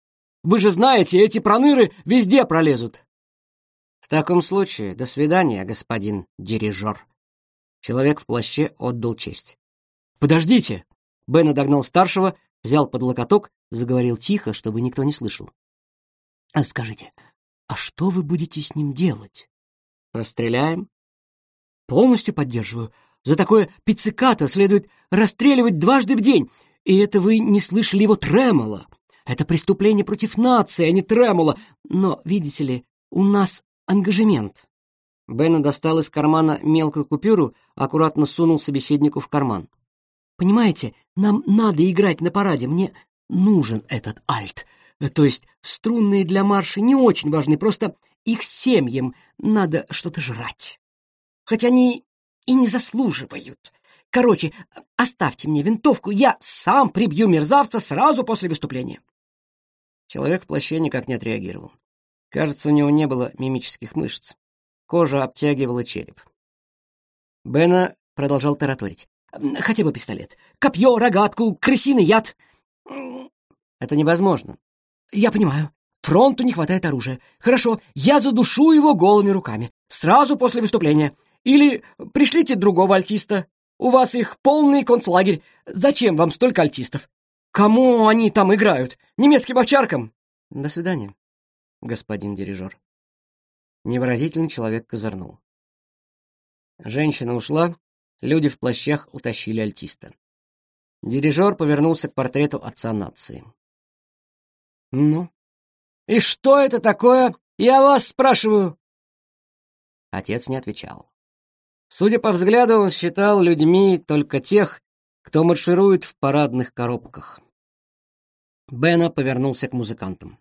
Вы же знаете, эти проныры везде пролезут. В таком случае, до свидания, господин дирижер. Человек в плаще отдал честь. Подождите! Бен догнал старшего, взял под локоток, заговорил тихо, чтобы никто не слышал. А скажите, а что вы будете с ним делать? Расстреляем? Полностью поддерживаю. За такое пицциката следует расстреливать дважды в день и это вы не слышали его тремоло. Это преступление против нации, а не тремоло. Но, видите ли, у нас ангажемент». Бена достал из кармана мелкую купюру, аккуратно сунул собеседнику в карман. «Понимаете, нам надо играть на параде, мне нужен этот альт. То есть струнные для марша не очень важны, просто их семьям надо что-то жрать. хотя они и не заслуживают. Короче, оставьте мне винтовку, я сам прибью мерзавца сразу после выступления. Человек в плаще никак не отреагировал. Кажется, у него не было мимических мышц. Кожа обтягивала череп. Бена продолжал тараторить. «Хотя бы пистолет. Копье, рогатку, крысиный яд». «Это невозможно». «Я понимаю. Фронту не хватает оружия. Хорошо, я задушу его голыми руками. Сразу после выступления. Или пришлите другого альтиста. У вас их полный концлагерь. Зачем вам столько альтистов? Кому они там играют? Немецким овчаркам? До свидания, господин дирижер. Невыразительный человек козырнул. Женщина ушла, люди в плащах утащили альтиста. Дирижер повернулся к портрету отца нации. «Ну? И что это такое? Я вас спрашиваю!» Отец не отвечал. Судя по взгляду, он считал людьми только тех, кто марширует в парадных коробках. Бена повернулся к музыкантам.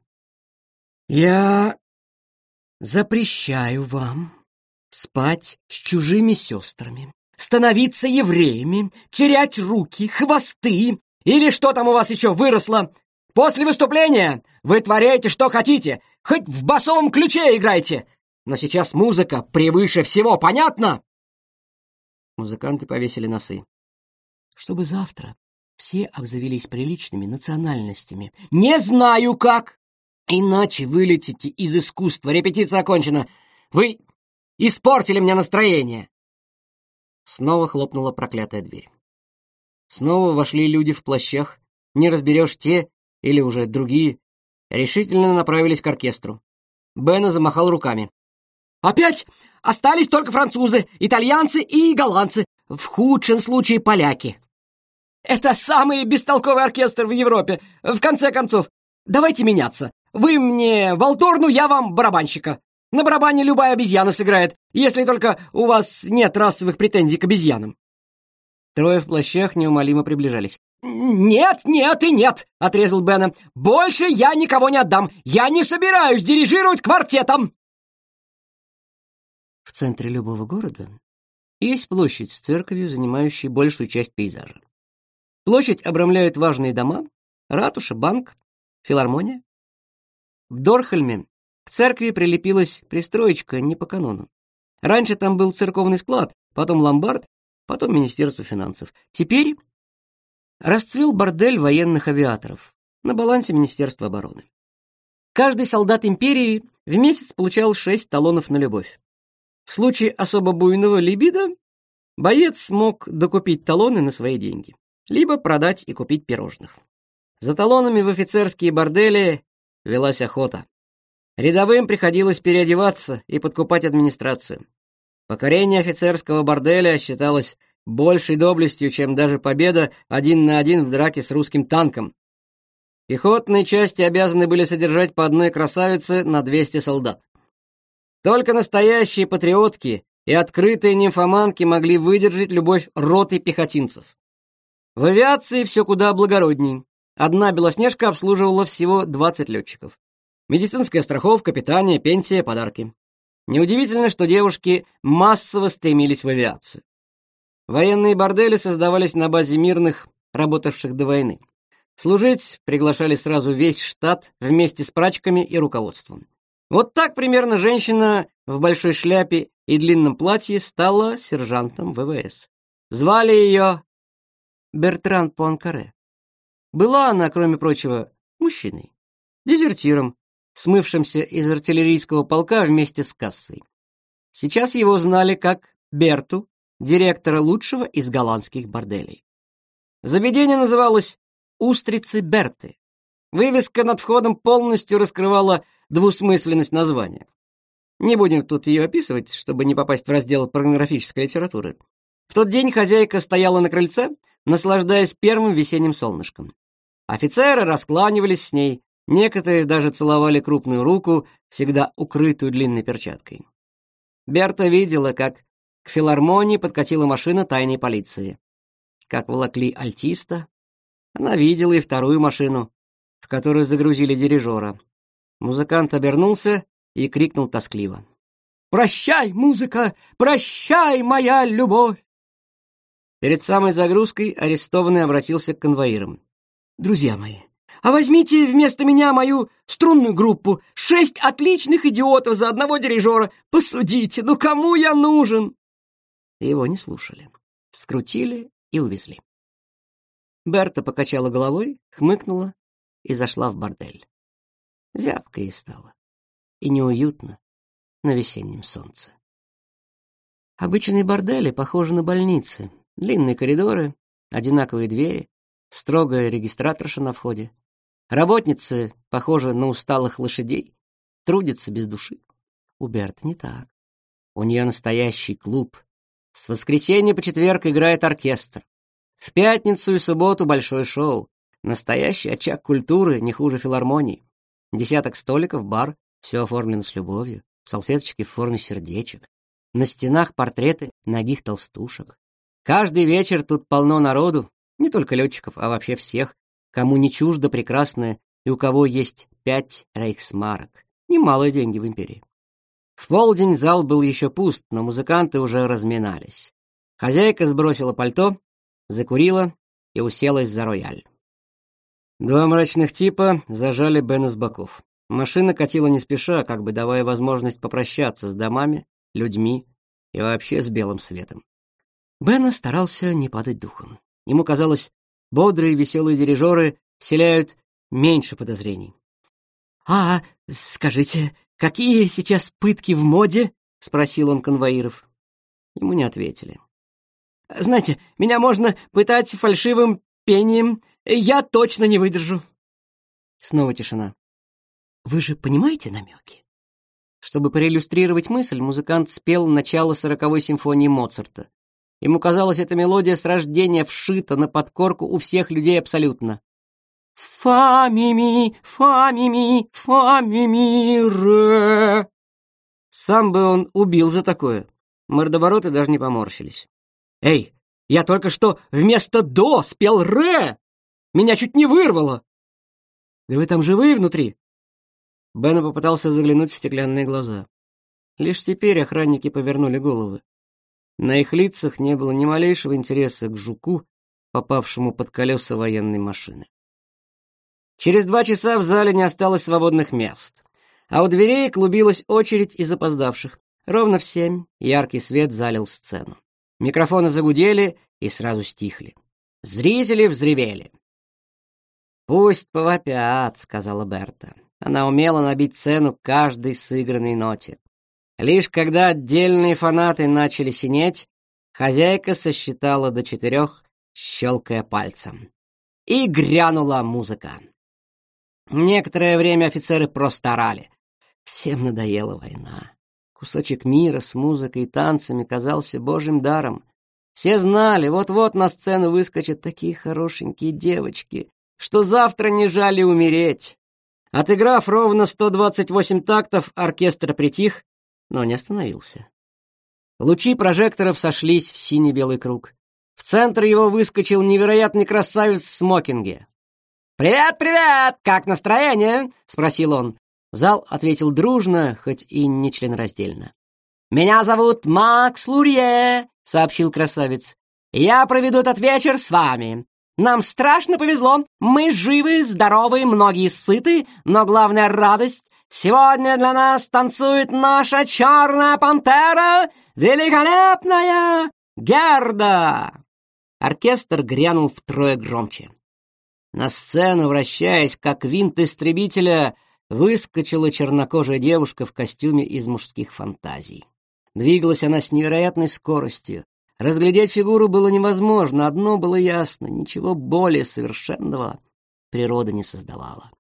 «Я запрещаю вам спать с чужими сестрами, становиться евреями, терять руки, хвосты или что там у вас еще выросло. После выступления вы творяете что хотите, хоть в басовом ключе играйте. Но сейчас музыка превыше всего, понятно?» Музыканты повесили носы. «Чтобы завтра все обзавелись приличными национальностями». «Не знаю как! Иначе вылетите из искусства. Репетиция окончена. Вы испортили мне настроение!» Снова хлопнула проклятая дверь. Снова вошли люди в плащах. Не разберешь те или уже другие. Решительно направились к оркестру. Бена замахал руками. Опять остались только французы, итальянцы и голландцы, в худшем случае поляки. Это самый бестолковый оркестр в Европе. В конце концов, давайте меняться. Вы мне волторну, я вам барабанщика. На барабане любая обезьяна сыграет, если только у вас нет расовых претензий к обезьянам. Трое в плащах неумолимо приближались. «Нет, нет и нет!» — отрезал Бена. «Больше я никого не отдам! Я не собираюсь дирижировать квартетом!» в центре любого города есть площадь с церковью, занимающей большую часть пейзажа. Площадь обрамляют важные дома, ратуша, банк, филармония. В Дорхельме к церкви прилепилась пристроечка не по канону. Раньше там был церковный склад, потом ломбард, потом Министерство финансов. Теперь расцвел бордель военных авиаторов на балансе Министерства обороны. Каждый солдат империи в месяц получал шесть талонов на любовь. В случае особо буйного либидо боец смог докупить талоны на свои деньги, либо продать и купить пирожных. За талонами в офицерские бордели велась охота. Рядовым приходилось переодеваться и подкупать администрацию. Покорение офицерского борделя считалось большей доблестью, чем даже победа один на один в драке с русским танком. Пехотные части обязаны были содержать по одной красавице на 200 солдат. Только настоящие патриотки и открытые нимфоманки могли выдержать любовь роты пехотинцев. В авиации все куда благородней. Одна «Белоснежка» обслуживала всего 20 летчиков. Медицинская страховка, питание, пенсия, подарки. Неудивительно, что девушки массово стремились в авиацию. Военные бордели создавались на базе мирных, работавших до войны. Служить приглашали сразу весь штат вместе с прачками и руководством. Вот так примерно женщина в большой шляпе и длинном платье стала сержантом ВВС. Звали ее Бертран Пуанкаре. Была она, кроме прочего, мужчиной, дезертиром, смывшимся из артиллерийского полка вместе с кассой. Сейчас его знали как Берту, директора лучшего из голландских борделей. Заведение называлось «Устрицы Берты», Вывеска над входом полностью раскрывала двусмысленность названия. Не будем тут ее описывать, чтобы не попасть в раздел порнографической литературы. В тот день хозяйка стояла на крыльце, наслаждаясь первым весенним солнышком. Офицеры раскланивались с ней, некоторые даже целовали крупную руку, всегда укрытую длинной перчаткой. Берта видела, как к филармонии подкатила машина тайной полиции. Как волокли альтиста. Она видела и вторую машину, в которую загрузили дирижера. Музыкант обернулся и крикнул тоскливо. «Прощай, музыка! Прощай, моя любовь!» Перед самой загрузкой арестованный обратился к конвоирам. «Друзья мои, а возьмите вместо меня мою струнную группу. Шесть отличных идиотов за одного дирижера. Посудите, ну кому я нужен?» Его не слушали. Скрутили и увезли. Берта покачала головой, хмыкнула и зашла в бордель. Зябко ей стало. И неуютно на весеннем солнце. Обычные бордели похожи на больницы. Длинные коридоры, одинаковые двери, строгая регистраторша на входе. Работницы похожи на усталых лошадей, трудятся без души. У Берта не так. У нее настоящий клуб. С воскресенья по четверг играет оркестр. В пятницу и субботу большое шоу. Настоящий очаг культуры, не хуже филармонии. Десяток столиков, бар, все оформлено с любовью, салфеточки в форме сердечек. На стенах портреты ногих толстушек. Каждый вечер тут полно народу, не только летчиков, а вообще всех, кому не чуждо прекрасное и у кого есть пять рейхсмарок. Немалые деньги в империи. В полдень зал был еще пуст, но музыканты уже разминались. Хозяйка сбросила пальто, закурила и уселась за рояль. Два мрачных типа зажали Бена с боков. Машина катила не спеша, как бы давая возможность попрощаться с домами, людьми и вообще с белым светом. Бена старался не падать духом. Ему казалось, бодрые веселые дирижеры вселяют меньше подозрений. «А, скажите, какие сейчас пытки в моде?» — спросил он конвоиров. Ему не ответили. «Знаете, меня можно пытать фальшивым пением, я точно не выдержу. Снова тишина. Вы же понимаете намеки? Чтобы проиллюстрировать мысль, музыкант спел начало сороковой симфонии Моцарта. Ему казалось, эта мелодия с рождения вшита на подкорку у всех людей абсолютно. «Фа-ми-ми, фа-ми-ми, фа-ми-ми-ре!» Сам бы он убил за такое. Мордовороты даже не поморщились. «Эй, я только что вместо «до» спел «ре», меня чуть не вырвало!» «Да вы там живые внутри?» Бен попытался заглянуть в стеклянные глаза. Лишь теперь охранники повернули головы. На их лицах не было ни малейшего интереса к жуку, попавшему под колеса военной машины. Через два часа в зале не осталось свободных мест, а у дверей клубилась очередь из опоздавших. Ровно в семь яркий свет залил сцену. Микрофоны загудели и сразу стихли. Зрители взревели. «Пусть повопят», — сказала Берта. Она умела набить цену каждой сыгранной ноте. Лишь когда отдельные фанаты начали синеть, хозяйка сосчитала до четырех, щелкая пальцем. И грянула музыка. Некоторое время офицеры просто орали. Всем надоела война. Кусочек мира с музыкой и танцами казался божьим даром. Все знали, вот-вот на сцену выскочат такие хорошенькие девочки что завтра не жали умереть. Отыграв ровно 128 тактов, оркестр притих, но не остановился. Лучи прожекторов сошлись в синий-белый круг. В центр его выскочил невероятный красавец в смокинге. «Привет, привет! Как настроение?» — спросил он. Зал ответил дружно, хоть и не членораздельно. «Меня зовут Макс Лурье», — сообщил красавец. «Я проведу этот вечер с вами. Нам страшно повезло. Мы живы, здоровы, многие сыты, но главная радость — сегодня для нас танцует наша черная пантера, великолепная Герда!» Оркестр грянул втрое громче. На сцену, вращаясь, как винт истребителя, выскочила чернокожая девушка в костюме из мужских фантазий. Двигалась она с невероятной скоростью, Разглядеть фигуру было невозможно, одно было ясно — ничего более совершенного природа не создавала.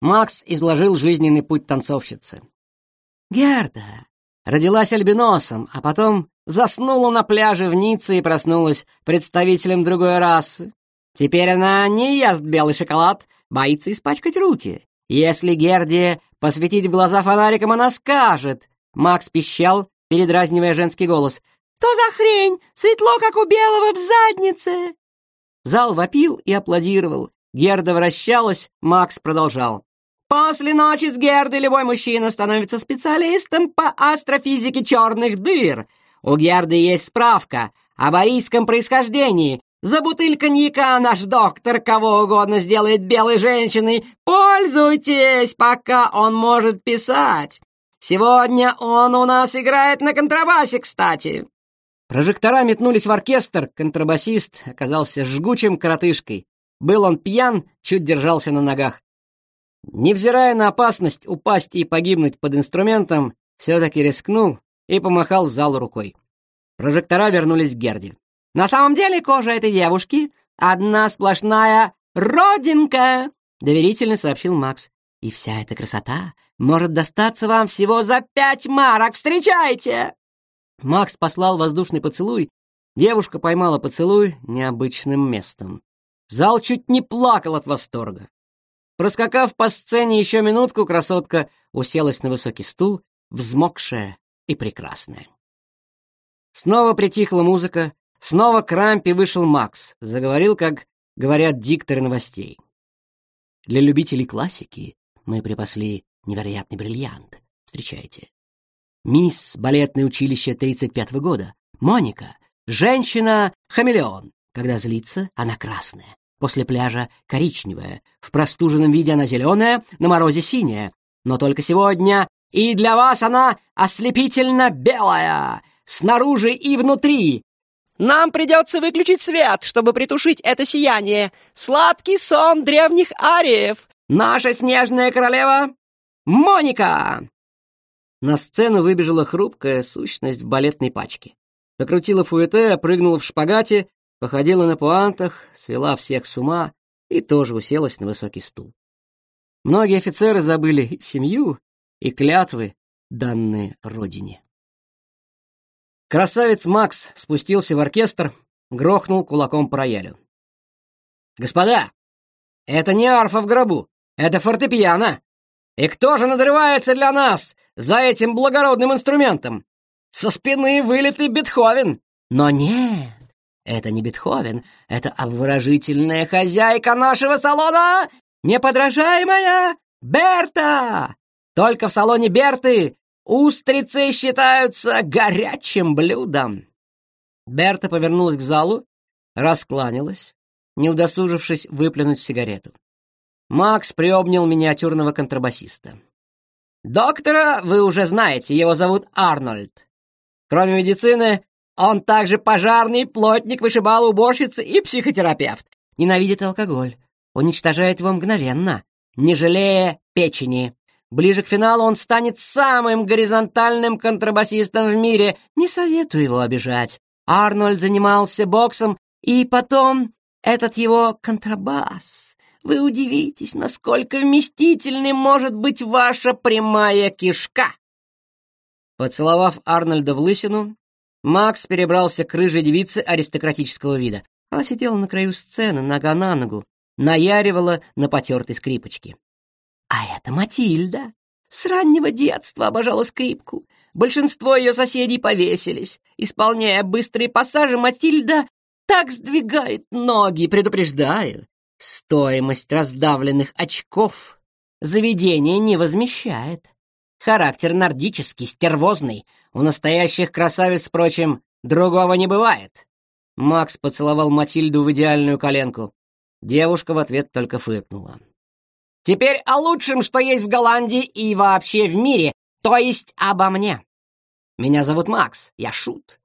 Макс изложил жизненный путь танцовщицы. Герда родилась альбиносом, а потом заснула на пляже в Ницце и проснулась представителем другой расы. Теперь она не ест белый шоколад, боится испачкать руки. Если Герде посветить глаза фонариком, она скажет. Макс пищал, передразнивая женский голос — что за хрень? Светло, как у белого в заднице!» Зал вопил и аплодировал. Герда вращалась, Макс продолжал. «После ночи с Гердой любой мужчина становится специалистом по астрофизике черных дыр. У Герды есть справка о барийском происхождении. За бутыль коньяка наш доктор кого угодно сделает белой женщиной. Пользуйтесь, пока он может писать. Сегодня он у нас играет на контрабасе, кстати. Прожектора метнулись в оркестр, контрабасист оказался жгучим коротышкой. Был он пьян, чуть держался на ногах. Невзирая на опасность упасть и погибнуть под инструментом, все-таки рискнул и помахал зал рукой. Прожектора вернулись к Герде. «На самом деле кожа этой девушки — одна сплошная родинка!» — доверительно сообщил Макс. «И вся эта красота может достаться вам всего за пять марок! Встречайте!» Макс послал воздушный поцелуй, девушка поймала поцелуй необычным местом. Зал чуть не плакал от восторга. Проскакав по сцене еще минутку, красотка уселась на высокий стул, взмокшая и прекрасная. Снова притихла музыка, снова к рампе вышел Макс, заговорил, как говорят дикторы новостей. Для любителей классики мы припасли невероятный бриллиант. Встречайте. Мисс балетное училище 35-го года. Моника. Женщина-хамелеон. Когда злится, она красная. После пляжа коричневая. В простуженном виде она зеленая, на морозе синяя. Но только сегодня и для вас она ослепительно белая. Снаружи и внутри. Нам придется выключить свет, чтобы притушить это сияние. Сладкий сон древних ариев. Наша снежная королева Моника. На сцену выбежала хрупкая сущность в балетной пачке. Накрутила фуэте, прыгнула в шпагате, походила на пуантах, свела всех с ума и тоже уселась на высокий стул. Многие офицеры забыли семью, и клятвы, данные родине. Красавец Макс спустился в оркестр, грохнул кулаком по роялю. «Господа, это не арфа в гробу, это фортепиано!» И кто же надрывается для нас за этим благородным инструментом? Со спины вылитый Бетховен. Но нет, это не Бетховен, это обворожительная хозяйка нашего салона, неподражаемая Берта. Только в салоне Берты устрицы считаются горячим блюдом. Берта повернулась к залу, раскланялась, не удосужившись выплюнуть сигарету. Макс приобнял миниатюрного контрабасиста. «Доктора вы уже знаете, его зовут Арнольд. Кроме медицины, он также пожарный, плотник, вышибал уборщица и психотерапевт. Ненавидит алкоголь. Уничтожает его мгновенно, не жалея печени. Ближе к финалу он станет самым горизонтальным контрабасистом в мире. Не советую его обижать. Арнольд занимался боксом, и потом этот его контрабас вы удивитесь, насколько вместительной может быть ваша прямая кишка!» Поцеловав Арнольда в лысину, Макс перебрался к рыжей девице аристократического вида. Она сидела на краю сцены, нога на ногу, наяривала на потертой скрипочке. «А это Матильда!» С раннего детства обожала скрипку. Большинство ее соседей повесились. Исполняя быстрые пассажи, Матильда так сдвигает ноги, предупреждаю. Стоимость раздавленных очков заведение не возмещает. Характер нордический, стервозный. У настоящих красавиц, впрочем, другого не бывает. Макс поцеловал Матильду в идеальную коленку. Девушка в ответ только фыркнула. «Теперь о лучшем, что есть в Голландии и вообще в мире, то есть обо мне. Меня зовут Макс, я шут.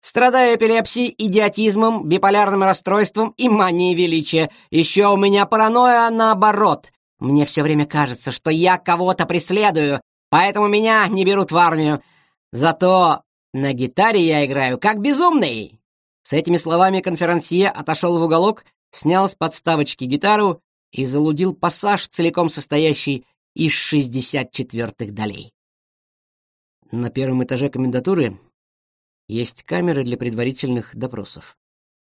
Страдаю эпилепсией, идиотизмом, биполярным расстройством и манией величия. Еще у меня паранойя наоборот. Мне все время кажется, что я кого-то преследую, поэтому меня не берут в армию. Зато на гитаре я играю как безумный!» С этими словами конферансье отошел в уголок, снял с подставочки гитару и залудил пассаж, целиком состоящий из шестьдесят четвертых долей. На первом этаже комендатуры есть камеры для предварительных допросов.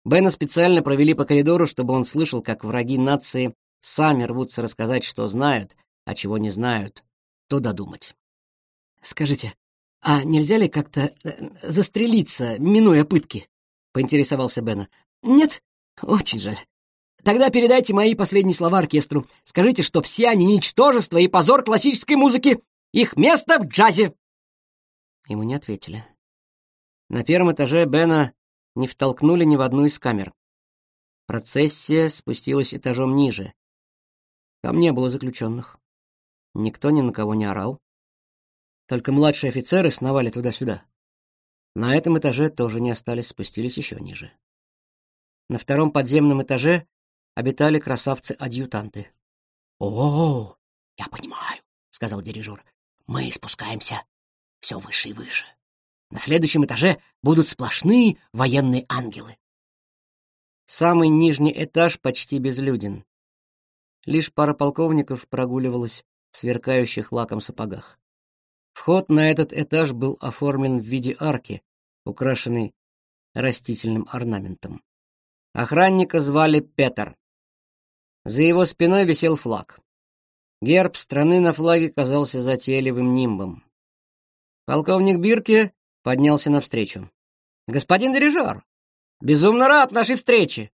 Бена специально провели по коридору, чтобы он слышал, как враги нации сами рвутся рассказать, что знают, а чего не знают, то додумать. «Скажите, а нельзя ли как-то э, застрелиться, минуя пытки?» — поинтересовался Бена. «Нет? Очень жаль. Тогда передайте мои последние слова оркестру. Скажите, что все они ничтожество и позор классической музыки. Их место в джазе!» Ему не ответили. На первом этаже Бена не втолкнули ни в одну из камер. Процессия спустилась этажом ниже. Там не было заключенных. Никто ни на кого не орал. Только младшие офицеры сновали туда-сюда. На этом этаже тоже не остались, спустились еще ниже. На втором подземном этаже обитали красавцы-адъютанты. «О, я понимаю», — сказал дирижер. «Мы спускаемся все выше и выше. На следующем этаже будут сплошные военные ангелы. Самый нижний этаж почти безлюден. Лишь пара полковников прогуливалась в сверкающих лаком сапогах. Вход на этот этаж был оформлен в виде арки, украшенной растительным орнаментом. Охранника звали Петр. За его спиной висел флаг. Герб страны на флаге казался затейливым нимбом. Полковник Бирке поднялся навстречу. «Господин дирижер, безумно рад нашей встрече!»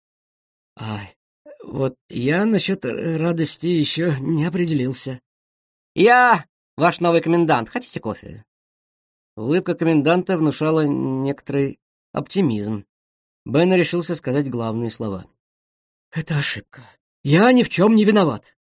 «Ай, вот я насчет радости еще не определился». «Я ваш новый комендант. Хотите кофе?» Улыбка коменданта внушала некоторый оптимизм. Бен решился сказать главные слова. «Это ошибка. Я ни в чем не виноват!»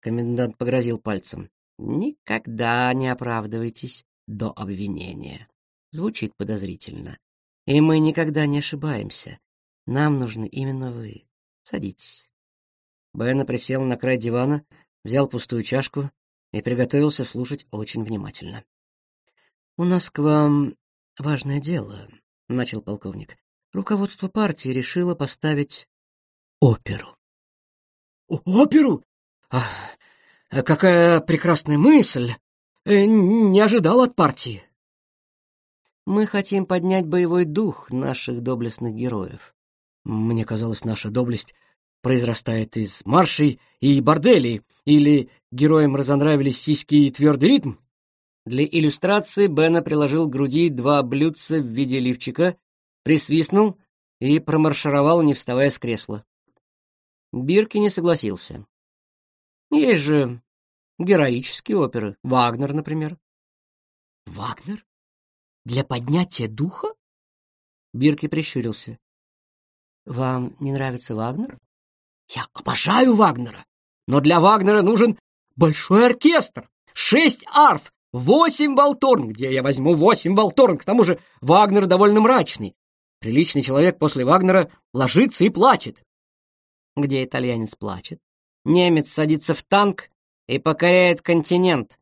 Комендант погрозил пальцем. «Никогда не оправдывайтесь до обвинения». Звучит подозрительно. И мы никогда не ошибаемся. Нам нужны именно вы. Садитесь. Бена присел на край дивана, взял пустую чашку и приготовился слушать очень внимательно. «У нас к вам важное дело», — начал полковник. «Руководство партии решило поставить оперу». «Оперу? А, какая прекрасная мысль! Э, не ожидал от партии!» Мы хотим поднять боевой дух наших доблестных героев. Мне казалось, наша доблесть произрастает из маршей и борделей, или героям разонравились сиськи и твердый ритм. Для иллюстрации Бена приложил к груди два блюдца в виде лифчика, присвистнул и промаршировал, не вставая с кресла. Бирки не согласился. Есть же героические оперы, Вагнер, например. Вагнер? Для поднятия духа? Бирки прищурился. Вам не нравится Вагнер? Я обожаю Вагнера, но для Вагнера нужен большой оркестр, шесть арф, восемь валторн. Где я возьму восемь валторн? К тому же Вагнер довольно мрачный. Приличный человек после Вагнера ложится и плачет. Где итальянец плачет? Немец садится в танк и покоряет континент.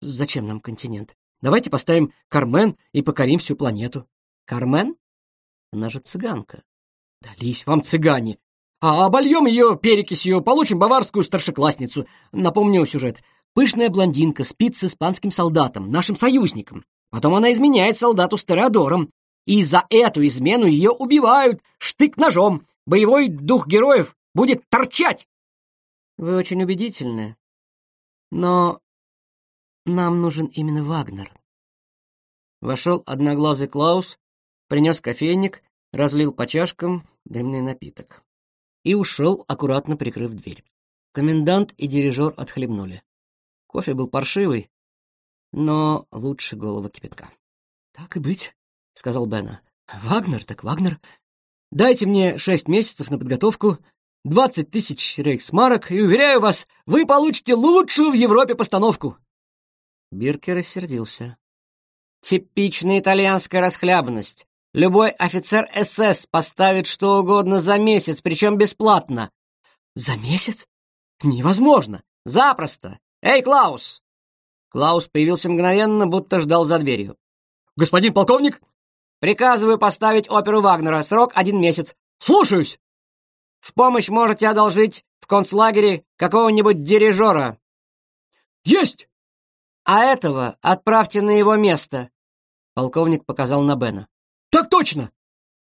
Зачем нам континент? Давайте поставим Кармен и покорим всю планету. Кармен? Она же цыганка. Дались вам цыгане. А обольем ее перекисью, получим баварскую старшеклассницу. Напомню сюжет. Пышная блондинка спит с испанским солдатом, нашим союзником. Потом она изменяет солдату с Теодором. И за эту измену ее убивают штык-ножом. Боевой дух героев будет торчать. Вы очень убедительны. Но нам нужен именно Вагнер. Вошел одноглазый Клаус, принес кофейник, разлил по чашкам дымный напиток и ушел, аккуратно прикрыв дверь. Комендант и дирижер отхлебнули. Кофе был паршивый, но лучше голого кипятка. «Так и быть», — сказал Бена. «Вагнер так Вагнер. Дайте мне шесть месяцев на подготовку, двадцать тысяч рейхсмарок, и, уверяю вас, вы получите лучшую в Европе постановку. Бирке рассердился. «Типичная итальянская расхлябанность. Любой офицер СС поставит что угодно за месяц, причем бесплатно». «За месяц? Невозможно! Запросто! Эй, Клаус!» Клаус появился мгновенно, будто ждал за дверью. «Господин полковник?» «Приказываю поставить оперу Вагнера. Срок один месяц». «Слушаюсь!» «В помощь можете одолжить в концлагере какого-нибудь дирижера». «Есть!» а этого отправьте на его место!» Полковник показал на Бена. «Так точно!»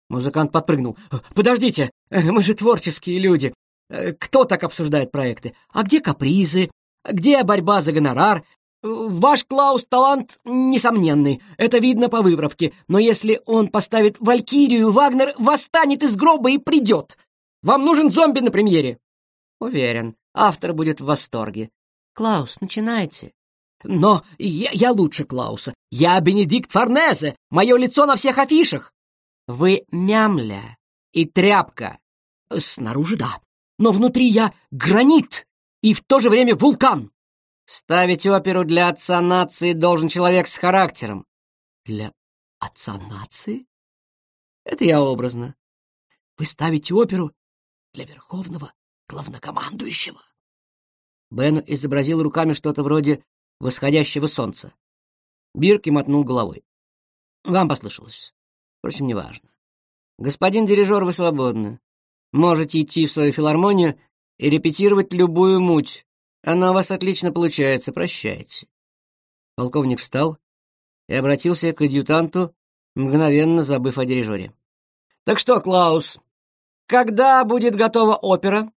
Музыкант подпрыгнул. «Подождите, э, мы же творческие люди. Э, кто так обсуждает проекты? А где капризы? Где борьба за гонорар? Э, ваш Клаус талант несомненный, это видно по выправке. но если он поставит Валькирию, Вагнер восстанет из гроба и придет. Вам нужен зомби на премьере?» «Уверен, автор будет в восторге». «Клаус, начинайте». Но я, я лучше Клауса. Я Бенедикт Форнезе. Мое лицо на всех афишах. Вы мямля и тряпка. Снаружи да, но внутри я гранит и в то же время вулкан. Ставить оперу для отца нации должен человек с характером. Для отца нации? Это я образно. Вы ставите оперу для верховного главнокомандующего. Бен изобразил руками что-то вроде восходящего солнца. Бирки мотнул головой. Вам послышалось. Впрочем, неважно. Господин дирижер, вы свободны. Можете идти в свою филармонию и репетировать любую муть. Она у вас отлично получается, прощайте. Полковник встал и обратился к адъютанту, мгновенно забыв о дирижере. «Так что, Клаус, когда будет готова опера?»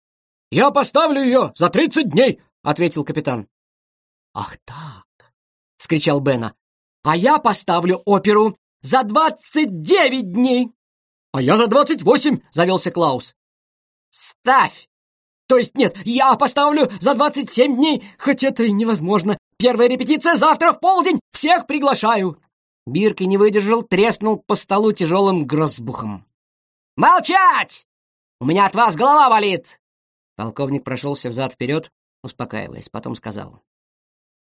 «Я поставлю ее за тридцать дней», — ответил капитан. «Ах так!» — вскричал Бена. «А я поставлю оперу за двадцать девять дней!» «А я за двадцать восемь!» — завелся Клаус. «Ставь!» «То есть нет, я поставлю за двадцать семь дней, хоть это и невозможно. Первая репетиция завтра в полдень! Всех приглашаю!» Бирки не выдержал, треснул по столу тяжелым грозбухом. «Молчать! У меня от вас голова болит!» Полковник прошелся взад-вперед, успокаиваясь, потом сказал.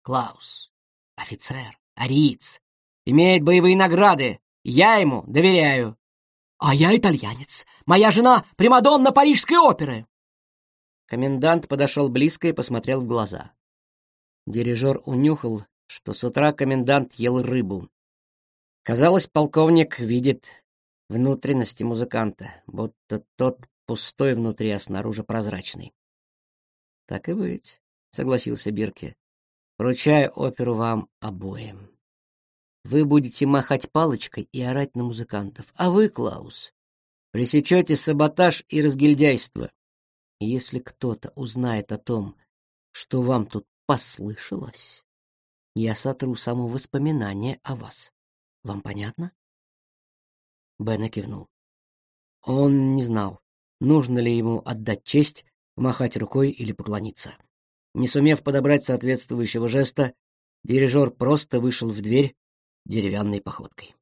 Клаус. Офицер, ариец, имеет боевые награды. Я ему доверяю. А я итальянец. Моя жена — Примадонна Парижской оперы. Комендант подошел близко и посмотрел в глаза. Дирижер унюхал, что с утра комендант ел рыбу. Казалось, полковник видит внутренности музыканта, будто тот пустой внутри, а снаружи прозрачный. «Так и быть», — согласился Бирке. Вручаю оперу вам обоим. Вы будете махать палочкой и орать на музыкантов. А вы, Клаус, пресечете саботаж и разгильдяйство. И Если кто-то узнает о том, что вам тут послышалось, я сотру само воспоминание о вас. Вам понятно? Бена кивнул. Он не знал, нужно ли ему отдать честь, махать рукой или поклониться. Не сумев подобрать соответствующего жеста, дирижер просто вышел в дверь деревянной походкой.